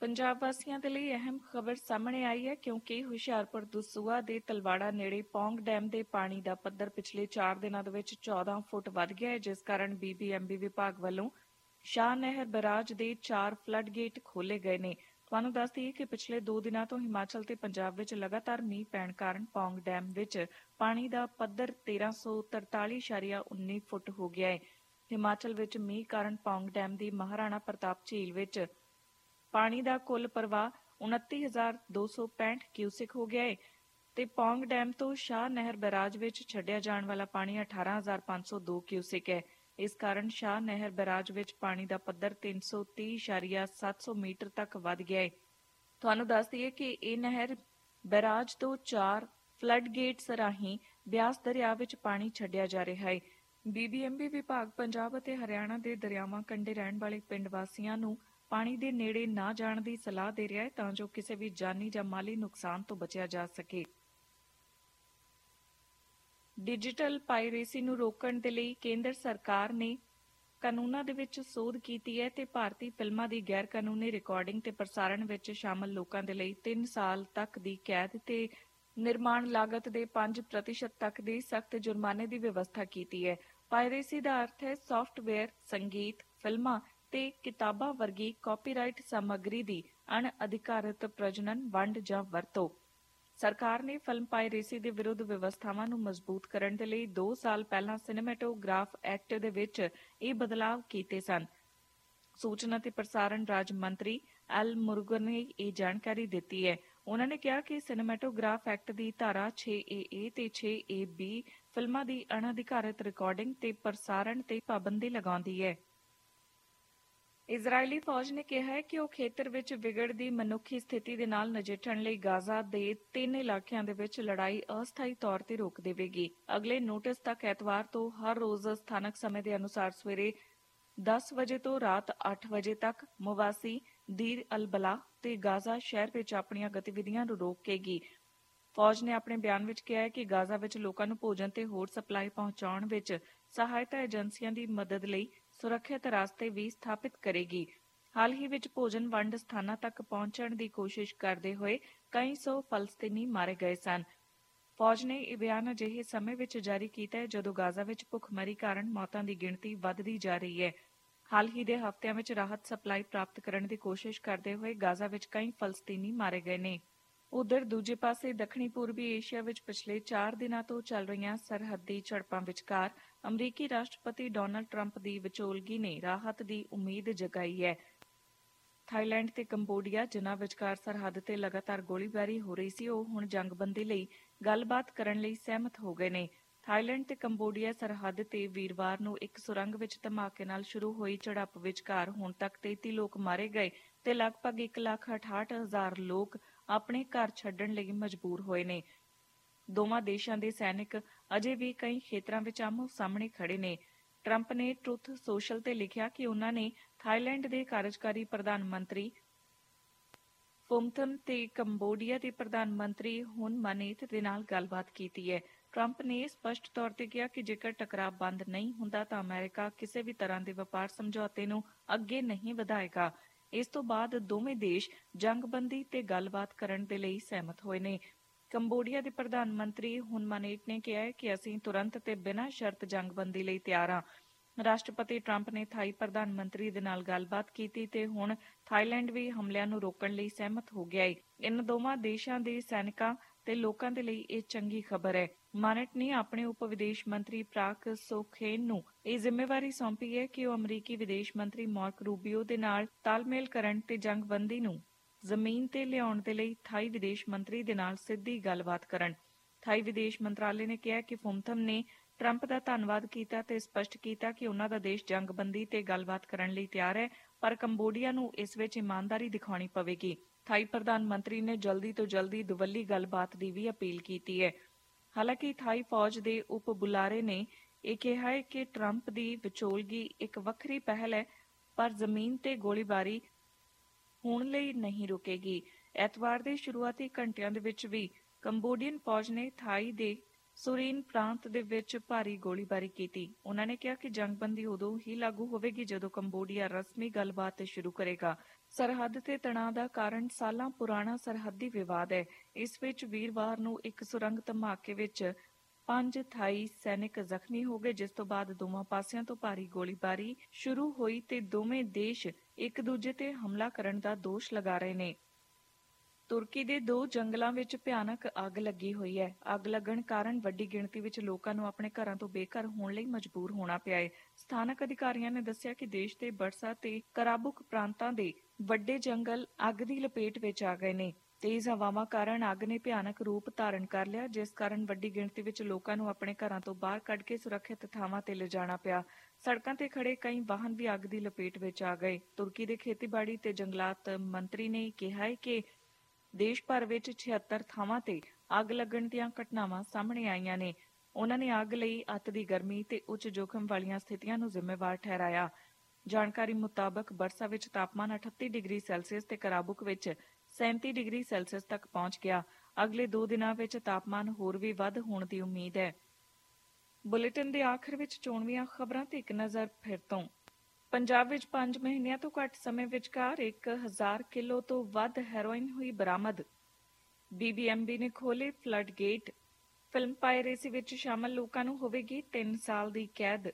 ਪੰਜਾਬ ਵਾਸੀਆਂ ਦੇ ਲਈ ਅਹਿਮ ਖਬਰ ਸਾਹਮਣੇ ਆਈ ਹੈ ਕਿਉਂਕਿ ਹੁਸ਼ਿਆਰਪੁਰ ਦਸੂਆ ਦੇ ਤਲਵਾੜਾ ਨੇੜੇ ਪੌਂਗ ਡੈਮ ਦੇ ਪਾਣੀ ਦਾ ਪੱਧਰ ਪਿਛਲੇ 4 ਦਿਨਾਂ ਦੇ ਵਿੱਚ 14 ਫੁੱਟ ਵੱਧ ਗਿਆ ਹੈ, ਜਿਸ ਕਾਰਨ ਬੀਬੀਐਮਬੀ ਵਿਭਾਗ ਵੱਲੋਂ ਸ਼ਾਹ ਨਹਿਰ ਬਰਾਜ ਦੇ 4 ਫਲੱਡ ਗੇਟ ਖੋਲੇ ਗਏ ਨੇ। ਤੁਹਾਨੂੰ ਦੱਸ ਦਈਏ ਕਿ ਪਿਛਲੇ 2 ਦਿਨਾਂ ਤੋਂ ਹਿਮਾਚਲ ਤੇ ਪੰਜਾਬ ਵਿੱਚ ਲਗਾਤਾਰ ਮੀਂਹ ਪੈਣ ਕਾਰਨ ਪੌਂਗ ਡੈਮ ਵਿੱਚ ਪਾਣੀ ਦਾ ਪੱਧਰ 1343.19 ਫੁੱਟ ਹੋ ਗਿਆ ਹੈ। ਹਿਮਾਚਲ ਵਿੱਚ ਮੀਂਹ ਕਾਰਨ ਪੌਂਗ ਡੈਮ ਦੀ ਮਹਾਰਾਣਾ ਪ੍ਰਤਾਪ ਝੀਲ ਵਿੱਚ ਪਾਣੀ ਦਾ ਕੁੱਲ ਪ੍ਰਵਾਹ 29265 ਕਿਊਸਿਕ ਹੋ ਗਿਆ ਹੈ ਤੇ ਪੌਂਗ ਡੈਮ ਤੋਂ ਸ਼ਾਹ ਨਹਿਰ ਬਰਾਜ ਵਿੱਚ ਛੱਡਿਆ ਜਾਣ ਵਾਲਾ ਪਾਣੀ 18502 ਕਿਊਸਿਕ ਹੈ। ਇਸ ਕਾਰਨ ਸ਼ਾਹ ਨਹਿਰ ਬਰਾਜ ਵਿੱਚ ਪਾਣੀ ਦਾ ਪੱਧਰ 330.700 ਮੀਟਰ ਤੱਕ ਵੱਧ ਗਿਆ ਹੈ। ਤੁਹਾਨੂੰ ਦੱਸ ਦਈਏ ਕਿ ਇਹ ਨਹਿਰ ਬਰਾਜ ਤੋਂ 4 ਫਲੱਡ ਗੇਟਸ ਰਾਹੀਂ ਬਿਆਸ ਦਰਿਆ ਵਿੱਚ ਪਾਣੀ ਛੱਡਿਆ ਜਾ ਰਿਹਾ ਹੈ। ਬੀਬੀਐਮਬੀ ਵਿਭਾਗ ਪੰਜਾਬ ਅਤੇ ਹਰਿਆਣਾ ਦੇ ਦਰਿਆਵਾਂ ਕੰਢੇ ਰਹਿਣ ਵਾਲੇ ਪਿੰਡ ਵਾਸੀਆਂ ਨੂੰ ਪਾਣੀ ਦੇ ਨੇੜੇ ਨਾ ਜਾਣ ਦੀ ਸਲਾਹ ਦੇ ਰਿਹਾ ਹੈ ਤਾਂ ਜੋ ਕਿਸੇ ਵੀ ਜਾਨੀ ਜਾਂ ਮਾਲੀ ਨੁਕਸਾਨ ਤੋਂ ਬਚਿਆ ਜਾ ਸਕੇ। ਡਿਜੀਟਲ ਪਾਇਰੇਸੀ ਨੂੰ ਰੋਕਣ ਦੇ ਲਈ ਕੇਂਦਰ ਸਰਕਾਰ ਨੇ ਕਾਨੂੰਨਾਂ ਦੇ ਵਿੱਚ ਸੋਧ ਕੀਤੀ ਹੈ ਤੇ ਭਾਰਤੀ ਫਿਲਮਾਂ ਦੀ ਗੈਰ ਕਾਨੂੰਨੀ ਰਿਕਾਰਡਿੰਗ ਤੇ ਪ੍ਰਸਾਰਣ ਵਿੱਚ ਸ਼ਾਮਲ ਲੋਕਾਂ ਦੇ ਲਈ 3 ਸਾਲ ਤੱਕ ਦੀ ਕੈਦ ਤੇ ਨਿਰਮਾਣ ਲਾਗਤ ਦੇ 5% ਤੱਕ ਦੀ ਸਖਤ ਜੁਰਮਾਨੇ ਦੀ ਵਿਵਸਥਾ ਕੀਤੀ ਹੈ। ਪਾਇਰੇਸੀ ਦਾ ਅਰਥ ਹੈ ਸੌਫਟਵੇਅਰ ਸੰਗੀਤ, ਫਿਲਮਾਂ ਤੇ ਕਿਤਾਬਾਂ ਵਰਗੀ ਕਾਪੀਰਾਈਟ ਸਮੱਗਰੀ ਦੀ ਅਣਅਧਿਕਾਰਤ ਪ੍ਰਜਨਨ ਵੰਡ ਜਾਂ ਵਰਤੋਂ। ਸਰਕਾਰ ਨੇ ਫਿਲਮ ਪਾਇਰੇਸੀ ਦੇ ਵਿਰੁੱਧ ਵਿਵਸਥਾਵਾਂ ਨੂੰ ਮਜ਼ਬੂਤ ਕਰਨ ਦੇ ਲਈ 2 ਸਾਲ ਪਹਿਲਾਂ ਸਿਨੇਮੈਟੋਗ੍ਰਾਫ ਐਕਟ ਦੇ ਵਿੱਚ ਇਹ ਬਦਲਾਅ ਕੀਤੇ ਸਨ। ਸੂਚਨਾ ਤੇ ਪ੍ਰਸਾਰਣ ਰਾਜ ਮੰਤਰੀ ਐਲ ਮੁਰਗਨ ਨੇ ਇਹ ਜਾਣਕਾਰੀ ਦਿੱਤੀ ਹੈ। ਉਹਨਾਂ ਨੇ ਕਿਹਾ ਕਿ ਸਿਨੇਮੈਟੋਗ੍ਰਾਫ ਐਕਟ ਦੀ ਧਾਰਾ 6AA ਤੇ 6AB ਫਿਲਮਾਂ ਦੀ ਅਣਅਧਿਕਾਰਤ ਰਿਕਾਰਡਿੰਗ ਤੇ ਪ੍ਰਸਾਰਣ ਤੇ ਪਾਬੰਦੀ ਲਗਾਉਂਦੀ ਹੈ। ਇਜ਼ਰਾਈਲੀ ਫੌਜ ਨੇ ਕਿਹਾ ਹੈ ਕਿ ਉਹ ਖੇਤਰ ਵਿੱਚ ਵਿਗੜਦੀ ਮਨੁੱਖੀ ਸਥਿਤੀ ਦੇ ਨਾਲ ਨਜਿੱਠਣ ਲਈ ਗਾਜ਼ਾ ਦੇ ਤਿੰਨ ਇਲਾਕਿਆਂ ਦੇ ਵਿੱਚ ਲੜਾਈ ਅਸਥਾਈ ਤੌਰ ਤੇ ਰੋਕ ਦੇਵੇਗੀ। ਅਗਲੇ ਨੋਟਿਸ ਤੱਕ ਐਤਵਾਰ ਤੋਂ ਹਰ ਰੋਜ਼ ਸਥਾਨਕ ਸਮੇਂ ਦੇ ਅਨੁਸਾਰ ਸਵੇਰੇ 10 ਵਜੇ ਤੋਂ ਰਾਤ 8 ਵਜੇ ਤੱਕ ਮਵਾਸੀ, ਦੀਰ ਅਲਬਲਾ ਤੇ ਗਾਜ਼ਾ ਸ਼ਹਿਰ ਵਿੱਚ ਆਪਣੀਆਂ ਗਤੀਵਿਧੀਆਂ ਨੂੰ ਰੋਕੇਗੀ। ਫੌਜ ਨੇ ਆਪਣੇ ਬਿਆਨ ਵਿੱਚ ਕਿਹਾ ਹੈ ਕਿ ਗਾਜ਼ਾ ਵਿੱਚ ਲੋਕਾਂ ਨੂੰ ਭੋਜਨ ਤੇ ਹੋਰ ਸਪਲਾਈ ਪਹੁੰਚਾਉਣ ਵਿੱਚ ਸਹਾਇਤਾ ਏਜੰਸੀਆਂ ਦੀ ਮਦਦ ਲਈ ਸੁਰੱਖਿਅਤ ਰਸਤੇ ਵੀ ਸਥਾਪਿਤ ਕਰੇਗੀ। ਹਾਲ ਹੀ ਵਿੱਚ ਭੋਜਨ ਵੰਡ ਸਥਾਨਾਂ ਤੱਕ ਪਹੁੰਚਣ ਦੀ ਕੋਸ਼ਿਸ਼ ਕਰਦੇ ਹੋਏ ਕਈ ਸੌ ਫਲਸਤੀਨੀ ਮਾਰੇ ਗਏ ਸਨ। ਫੌਜ ਨੇ ਇਹ ਬਿਆਨ ਅਜਿਹੇ ਸਮੇਂ ਵਿੱਚ ਜਾਰੀ ਕੀਤਾ ਹੈ ਜਦੋਂ ਗਾਜ਼ਾ ਵਿੱਚ ਭੁੱਖਮਰੀ ਕਾਰਨ ਮੌਤਾਂ ਦੀ ਗਿਣਤੀ ਵੱਧਦੀ ਜਾ ਰਹੀ ਹੈ। ਹਾਲ ਹੀ ਦੇ ਹਫ਼ਤਿਆਂ ਵਿੱਚ ਰਾਹਤ ਸਪਲਾਈ ਪ੍ਰਾਪਤ ਕਰਨ ਦੀ ਕੋਸ਼ਿਸ਼ ਕਰਦੇ ਹੋਏ ਗਾਜ਼ਾ ਵਿੱਚ ਕਈ ਫਲਸਤੀਨੀ ਮਾਰੇ ਗਏ ਨੇ। ਉਧਰ ਦੂਜੇ ਪਾਸੇ ਦੱਖਣੀ ਪੂਰਬੀ ਏਸ਼ੀਆ ਵਿੱਚ ਪਿਛਲੇ 4 ਦਿਨਾਂ ਤੋਂ ਚੱਲ ਰਹੀਆਂ ਸਰਹੱਦੀ ਝੜਪਾਂ ਵਿਚਕਾਰ ਅਮਰੀਕੀ ਰਾਸ਼ਟਰਪਤੀ ਡੋਨਾਲਡ ਟਰੰਪ ਦੀ ਵਿਚੋਲਗੀ ਨੇ ਰਾਹਤ ਦੀ ਉਮੀਦ ਜਗਾਈ ਹੈ। ਥਾਈਲੈਂਡ ਤੇ ਕੰਬੋਡੀਆ ਜਿਨ੍ਹਾਂ ਵਿਚਕਾਰ ਸਰਹੱਦ ਤੇ ਲਗਾਤਾਰ ਗੋਲੀਬਾਰੀ ਹੋ ਰਹੀ ਸੀ ਉਹ ਹੁਣ ਜੰਗਬੰਦੀ ਲਈ ਗੱਲਬਾਤ ਕਰਨ ਲਈ ਸਹਿਮਤ ਹੋ ਗਏ ਨੇ। ਥਾਈਲੈਂਡ ਤੇ ਕੰਬੋਡੀਆ ਸਰਹੱਦ ਤੇ ਵੀਰਵਾਰ ਨੂੰ ਇੱਕ ਸੁਰੰਗ ਵਿੱਚ ਧਮਾਕੇ ਨਾਲ ਸ਼ੁਰੂ ਹੋਈ ਝੜਪ ਵਿਚਕਾਰ ਹੁਣ ਤੱਕ 33 ਲੋਕ ਮਾਰੇ ਗਏ ਤੇ ਲਗਭਗ 1,68,000 ਲੋਕ ਆਪਣੇ ਘਰ ਛੱਡਣ ਲਈ ਮਜਬੂਰ ਹੋਏ ਨੇ। ਦੋਵਾਂ ਦੇਸ਼ਾਂ ਦੇ ਸੈਨਿਕ ਅਜੇ ਵੀ ਕਈ ਖੇਤਰਾਂ ਵਿੱਚ ਆਮੋ ਸਾਹਮਣੇ ਖੜੇ ਨੇ। ਟਰੰਪ ਨੇ ਟਰੁੱਥ ਸੋਸ਼ਲ ਤੇ ਲਿਖਿਆ ਕਿ ਉਹਨਾਂ ਨੇ ਥਾਈਲੈਂਡ ਦੇ ਕਾਰਜਕਾਰੀ ਪ੍ਰਧਾਨ ਮੰਤਰੀ ਫੁਮਥਮ ਤੇ ਕੰਬੋਡੀਆ ਦੇ ਪ੍ਰਧਾਨ ਮੰਤਰੀ ਹੁਨ ਮਾਨੇਤ ਦੇ ਨਾਲ ਗੱਲਬਾਤ ਕੀਤੀ ਹੈ। ਟਰੰਪ ਨੇ ਸਪਸ਼ਟ ਤੌਰ ਤੇ ਕਿਹਾ ਕਿ ਜੇਕਰ ਟਕਰਾਅ ਬੰਦ ਨਹੀਂ ਹੁੰਦਾ ਤਾਂ ਅਮਰੀਕਾ ਕਿਸੇ ਵੀ ਤਰ੍ਹਾਂ ਦੇ ਵਪਾਰ ਸਮਝੌਤੇ ਨੂੰ ਅੱਗੇ ਨਹੀਂ ਵਧਾਏਗਾ। ਇਸ ਤੋਂ ਬਾਅਦ ਦੋਵੇਂ ਦੇਸ਼ ਜੰਗਬੰਦੀ ਤੇ ਗੱਲਬਾਤ ਕਰਨ ਦੇ ਲਈ ਸਹਿਮਤ ਹੋਏ ਨੇ। ਕੰਬੋਡੀਆ ਦੇ ਪ੍ਰਧਾਨ ਮੰਤਰੀ ਹੁਨ ਮਾਨੇਟ ਨੇ ਕਿਹਾ ਹੈ ਕਿ ਅਸੀਂ ਤੁਰੰਤ ਤੇ ਬਿਨਾਂ ਸ਼ਰਤ ਜੰਗਬੰਦੀ ਲਈ ਤਿਆਰ ਹਾਂ। ਰਾਸ਼ਟਰਪਤੀ ਟਰੰਪ ਨੇ ਥਾਈ ਪ੍ਰਧਾਨ ਮੰਤਰੀ ਦੇ ਨਾਲ ਗੱਲਬਾਤ ਕੀਤੀ ਤੇ ਹੁਣ ਥਾਈਲੈਂਡ ਵੀ ਹਮਲਿਆਂ ਨੂੰ ਰੋਕਣ ਲਈ ਸਹਿਮਤ ਹੋ ਗਿਆ ਹੈ। ਇਨ ਦੋਵਾਂ ਦੇਸ਼ਾਂ ਦੇ ਸੈਨਿਕਾਂ ਤੇ ਲੋਕਾਂ ਦੇ ਲਈ ਇਹ ਚੰਗੀ ਖਬਰ ਹੈ। ਮਾਨਟ ਨੇ ਆਪਣੇ ਉਪ ਵਿਦੇਸ਼ ਮੰਤਰੀ ਪ੍ਰਾਕ ਸੋਖੇਨ ਨੂੰ ਇਹ ਜ਼ਿੰਮੇਵਾਰੀ ਸੌਂਪੀ ਹੈ ਕਿ ਉਹ ਅਮਰੀਕੀ ਵਿਦੇਸ਼ ਮੰਤਰੀ ਮਾਰਕ ਰੂਬੀਓ ਦੇ ਨਾਲ ਤਾਲਮੇਲ ਕਰਨ ਤੇ ਜੰਗਬੰਦੀ ਨੂੰ ਜ਼ਮੀਨ ਤੇ ਲਿਆਉਣ ਦੇ ਲਈ ਥਾਈ ਵਿਦੇਸ਼ ਮੰਤਰੀ ਦੇ ਨਾਲ ਸਿੱਧੀ ਗੱਲਬਾਤ ਕਰਨ। ਥਾਈ ਵਿਦੇਸ਼ ਮੰਤਰਾਲੇ ਨੇ ਕਿਹਾ ਕਿ ਫੁਮਥਮ ਨੇ ਟਰੰਪ ਦਾ ਧੰਨਵਾਦ ਕੀਤਾ ਤੇ ਸਪਸ਼ਟ ਕੀਤਾ ਕਿ ਉਹਨਾਂ ਦਾ ਦੇਸ਼ ਜੰਗਬੰਦੀ ਤੇ ਗੱਲਬਾਤ ਕਰਨ ਲਈ ਤਿਆਰ ਹੈ, ਪਰ ਕੰਬੋਡੀਆ ਨੂੰ ਇਸ ਵਿੱਚ ਇਮਾਨਦਾਰੀ ਦਿਖਾਉਣੀ ਪਵੇਗੀ। ਥਾਈ ਪ੍ਰਧਾਨ ਮੰਤਰੀ ਨੇ ਜਲਦੀ ਤੋਂ ਜਲਦੀ ਦੁਵੱਲੀ ਗੱਲਬਾਤ ਦੀ ਵੀ ਅਪੀਲ ਕੀਤੀ ਹੈ। ਹਾਲਾਂਕਿ ਥਾਈ ਫੌਜ ਦੇ ਉਪ ਬੁਲਾਰੇ ਨੇ ਇਹ ਕਿਹਾ ਹੈ ਕਿ ਟਰੰਪ ਦੀ ਵਿਚੋਲਗੀ ਇੱਕ ਵੱਖਰੀ ਪਹਿਲ ਹੈ, ਪਰ ਜ਼ਮੀਨ ਤੇ ਗੋਲੀਬਾਰੀ ਹੋਣ ਲਈ ਨਹੀਂ ਰੁਕੇਗੀ। ਐਤਵਾਰ ਦੇ ਸ਼ੁਰੂਆਤੀ ਘੰਟਿਆਂ ਦੇ ਵਿੱਚ ਵੀ ਕੰਬੋਡੀਅਨ ਫੌਜ ਨੇ ਥਾਈ ਦੇ ਸੁਰੀਨ ਪ੍ਰਾਂਤ ਦੇ ਵਿੱਚ ਭਾਰੀ ਗੋਲੀਬਾਰੀ ਕੀਤੀ। ਉਹਨਾਂ ਨੇ ਕਿਹਾ ਕਿ ਜੰਗਬੰਦੀ ਉਦੋਂ ਹੀ ਲਾਗੂ ਹੋਵੇਗੀ ਜਦੋਂ ਕੰਬੋਡੀਆ ਰਸਮੀ ਗੱਲਬਾਤ ਸ਼ੁਰੂ ਕਰੇਗਾ। ਸਰਹੱਦ ਤੇ ਤਣਾਅ ਦਾ ਕਾਰਨ ਸਾਲਾਂ ਪੁਰਾਣਾ ਸਰਹੱਦੀ ਵਿਵਾਦ ਹੈ। ਇਸ ਵਿੱਚ ਵੀਰਵਾਰ ਨੂੰ ਇੱਕ ਸੁਰੰਗ ਧਮਾਕੇ ਵਿੱਚ ਪੰਜ ਥਾਈ ਸੈਨਿਕ ਜ਼ਖਮੀ ਹੋ ਗਏ, ਜਿਸ ਤੋਂ ਬਾਅਦ ਦੋਵਾਂ ਪਾਸਿਆਂ ਤੋਂ ਭਾਰੀ ਗੋਲੀਬਾਰੀ ਸ਼ੁਰੂ ਹੋਈ ਤੇ ਦੋਵੇਂ ਦੇਸ਼ ਇੱਕ ਦੂਜੇ ਤੇ ਹਮਲਾ ਕਰਨ ਦਾ ਦੋਸ਼ ਲਗਾ ਰਹੇ ਨੇ। ਤੁਰਕੀ ਦੇ ਦੋ ਜੰਗਲਾਂ ਵਿੱਚ ਭਿਆਨਕ ਅੱਗ ਲੱਗੀ ਹੋਈ ਹੈ। ਅੱਗ ਲੱਗਣ ਕਾਰਨ ਵੱਡੀ ਗਿਣਤੀ ਵਿੱਚ ਲੋਕਾਂ ਨੂੰ ਆਪਣੇ ਘਰਾਂ ਤੋਂ ਬੇਘਰ ਹੋਣ ਲਈ ਮਜਬੂਰ ਹੋਣਾ ਪਿਆ ਹੈ। ਸਥਾਨਕ ਅਧਿਕਾਰੀਆਂ ਨੇ ਦੱਸਿਆ ਕਿ ਦੇਸ਼ ਦੇ ਬਰਸਾ ਤੇ ਕਰਾਬੁਕ ਪ੍ਰਾਂਤਾਂ ਦੇ ਵੱਡੇ ਜੰਗਲ ਅੱਗ ਦੀ ਲਪੇਟ ਵਿੱਚ ਆ ਗਏ ਨੇ। ਤੇਜ਼ ਹਵਾਵਾਂ ਕਾਰਨ ਅੱਗ ਨੇ ਭਿਆਨਕ ਰੂਪ ਧਾਰਨ ਕਰ ਲਿਆ, ਜਿਸ ਕਾਰਨ ਵੱਡੀ ਗਿਣਤੀ ਵਿੱਚ ਲੋਕਾਂ ਨੂੰ ਆਪਣੇ ਘਰਾਂ ਤੋਂ ਬਾਹਰ ਕੱਢ ਕੇ ਸੁਰੱਖਿਅਤ ਥਾਵਾਂ ਤੇ ਲਿਜਾਣਾ ਪਿਆ। ਸੜਕਾਂ ਤੇ ਖੜੇ ਕਈ ਵਾਹਨ ਵੀ ਅੱਗ ਦੀ ਲਪੇਟ ਵਿੱਚ ਆ ਗਏ। ਤੁਰਕੀ ਦੇ ਖੇਤੀਬਾੜੀ ਤੇ ਜੰਗਲਾਤ ਮੰਤਰੀ ਨੇ ਕਿਹਾ ਹੈ ਕਿ ਦੇਸ਼ ਭਰ ਵਿੱਚ 76 ਥਾਵਾਂ ਤੇ ਅੱਗ ਲੱਗਣ ਦੀਆਂ ਘਟਨਾਵਾਂ ਸਾਹਮਣੇ ਆਈਆਂ ਨੇ। ਉਹਨਾਂ ਨੇ ਅੱਗ ਲਈ ਅੱਤ ਦੀ ਗਰਮੀ ਤੇ ਉੱਚ ਜੋਖਮ ਵਾਲੀਆਂ ਸਥਿਤੀਆਂ ਨੂੰ ਜ਼ਿੰਮੇਵਾਰ ਠਹਿਰਾਇਆ। ਜਾਣਕਾਰੀ ਮੁਤਾਬਕ ਬਰਸਾ ਵਿੱਚ ਤਾਪਮਾਨ 38 ਡਿਗਰੀ ਸੈਲਸੀਅਸ ਤੇ ਕਰਾਬੁਕ ਵਿੱਚ 37 ਡਿਗਰੀ ਸੈਲਸੀਅਸ ਤੱਕ ਪਹੁੰਚ ਗਿਆ। ਅਗਲੇ 2 ਦਿਨਾਂ ਵਿੱਚ ਤਾਪਮਾਨ ਹੋਰ ਵੀ ਵੱਧ ਹੋਣ ਦੀ ਉਮੀਦ ਹੈ। ਬੁਲੇਟਿਨ ਦੇ ਆਖਰ ਵਿੱਚ ਚੋਣਵੀਆਂ ਖਬਰਾਂ ਤੇ ਇੱਕ ਨਜ਼ਰ ਫਿਰ ਤੋਂ। ਪੰਜਾਬ ਵਿੱਚ 5 ਮਹੀਨਿਆਂ ਤੋਂ ਘੱਟ ਸਮੇਂ ਵਿਚਕਾਰ 1000 ਕਿਲੋ ਤੋਂ ਵੱਧ ਹੈਰੋਇਨ ਹੋਈ ਬਰਾਮਦ। ਬੀਬੀਐਮਬੀ ਨੇ ਖੋਲੇ ਫਲੱਡ ਗੇਟ ਫਿਲਮ ਪਾਇਰੇਸੀ ਵਿੱਚ ਸ਼ਾਮਲ ਲੋਕਾਂ ਨੂੰ ਹੋਵੇਗੀ 3 ਸਾਲ ਦੀ ਕੈਦ।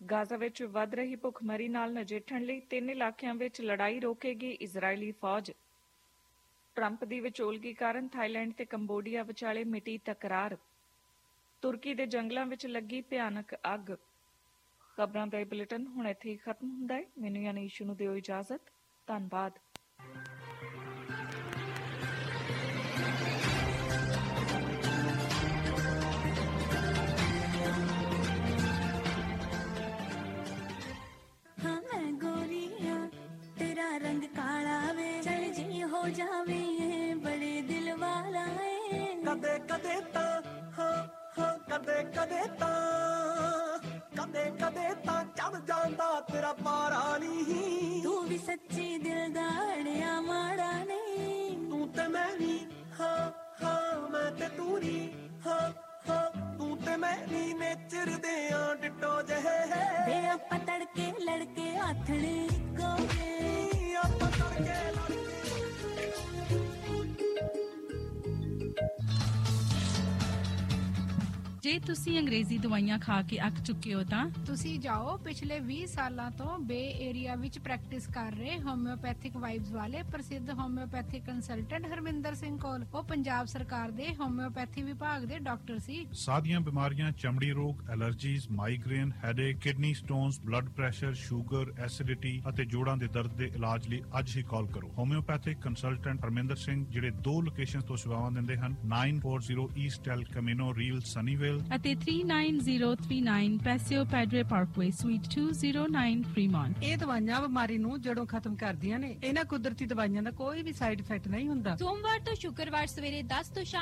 ਗਾਜ਼ਾ ਵਿੱਚ ਵੱਧ ਰਹੀ ਭੁੱਖਮਰੀ ਨਾਲ ਨਜਿੱਠਣ ਲਈ ਤਿੰਨ ਇਲਾਕਿਆਂ ਵਿੱਚ ਲੜਾਈ ਰੋਕੇਗੀ ਇਜ਼ਰਾਈਲੀ ਫੌਜ। ਟਰੰਪ ਦੀ ਵਿਚੋਲਗੀ ਕਾਰਨ ਥਾਈਲੈਂਡ ਤੇ ਕੰਬੋਡੀਆ ਵਿਚਾਲੇ ਮਿਟੀ ਤਕਰਾਰ। ਤੁਰਕੀ ਦੇ ਜੰਗਲਾਂ ਵਿੱਚ ਲੱਗੀ ਭਿਆਨਕ ਅੱਗ। ਖਬਰਾਂ ਦਾ ਬੁਲੇਟਿਨ ਹੁਣ ਇੱਥੇ ਹੀ ਖਤਮ ਹੁੰਦਾ ਹੈ। ਮੈਨੂੰ ਯਾਨੀ ਇਸ਼ੂ ਨੂੰ ਦਿਓ ਇਜਾਜ਼ਤ। ਧੰਨਵਾਦ। ਤੇਰਾ ਰੰਗ ਕਾਲਾ ਹੋ ਜਾਵੇ। ਕਦੇ ਕਦੇ ਤਾਂ ਕਦੇ ਕਦੇ ਤਾਂ ਚੜ ਜਾਂਦਾ ਤੇਰਾ ਪਾਰਾ ਨਹੀਂ ਤੂੰ ਵੀ ਸੱਚੀ ਦਿਲ ਦਾ ਅੜਿਆ ਮਾੜਾ ਨਹੀਂ ਤੂੰ ਤੇ ਮੈਂ ਵੀ ਹਾਂ ਹਾਂ ਮੈਂ ਤੇ ਤੂੰ ਨੀ। ਹਾਂ ਹਾਂ ਤੂੰ ਤੇ ਮੈਂ ਵੀ ਨੇਚਰ ਦੇ ਆ ਡਿੱਟੋ ਜਿਹੇ। ਵੇ ਆਪਾਂ ਤੜਕੇ ਲੜਕੇ ਆਥਣੇ ਇੱਕੋਗੇ ਆਪਾਂ ਤੜਕੇ ਜੇ ਤੁਸੀਂ ਅੰਗਰੇਜ਼ੀ ਦਵਾਈਆਂ ਖਾ ਕੇ ਅੱਕ ਚੁੱਕੇ ਹੋ ਤਾਂ? ਤੁਸੀਂ ਜਾਓ ਪਿਛਲੇ 20 ਸਾਲਾਂ ਤੋਂ ਬੇ ਏਰੀਆ ਵਿੱਚ ਪ੍ਰੈਕਟਿਸ ਕਰ ਰਹੇ ਹੋਮਿਓਪੈਥਿਕ ਵਾਈਬਸ ਵਾਲੇ ਪ੍ਰਸਿੱਧ ਹੋਮਿਓਪੈਥਿਕ ਕੰਸਲਟੈਂਟ ਹਰਮਿੰਦਰ ਸਿੰਘ ਕੋਲ। ਉਹ ਪੰਜਾਬ ਸਰਕਾਰ ਦੇ ਹੋਮਿਓਪੈਥੀ ਵਿਭਾਗ ਦੇ ਡਾਕਟਰ ਸੀ। ਸਾਹ ਦੀਆਂ ਬਿਮਾਰੀਆਂ ਚਮੜੀ ਰੋਗ allergies migraine headache kidney stones blood pressure sugar acidity ਅਤੇ ਜੋੜਾਂ ਦੇ ਦਰਦ ਦੇ ਇਲਾਜ ਲਈ ਅੱਜ ਹੀ ਕਾਲ ਕਰੋ। ਹੋਮਿਓਪੈਥਿਕ ਕੰਸਲਟੈਂਟ ਹਰਮਿੰਦਰ ਸਿੰਘ ਜਿਹੜੇ ਦੋ ਲੋਕੇਸ਼ਨਸ ਤੋਂ ਸੇਵਾਵਾਂ ਦਿੰਦੇ ਹਨ 940 East El Camino Real Sunnyvale ਅਤੇ 39039 ਪੈਸਿਓ ਪੈਡਰੇ ਪਾਰਕਵੇ ਸਵੀਟ 209 ਫ੍ਰੀਮੌਂਟ ਇਹ ਦਵਾਈਆਂ ਬਿਮਾਰੀ ਨੂੰ ਜੜੋਂ ਖਤਮ ਕਰਦੀਆਂ ਨੇ। ਇਹਨਾਂ ਕੁਦਰਤੀ ਦਵਾਈਆਂ ਦਾ ਕੋਈ ਵੀ ਸਾਈਡ ਇਫੈਕਟ ਨਹੀਂ ਹੁੰਦਾ। ਸੋਮਵਾਰ ਤੋਂ ਸ਼ੁੱਕਰਵਾਰ ਸਵੇਰੇ 10 ਤੋਂ ਸ਼ਾਮ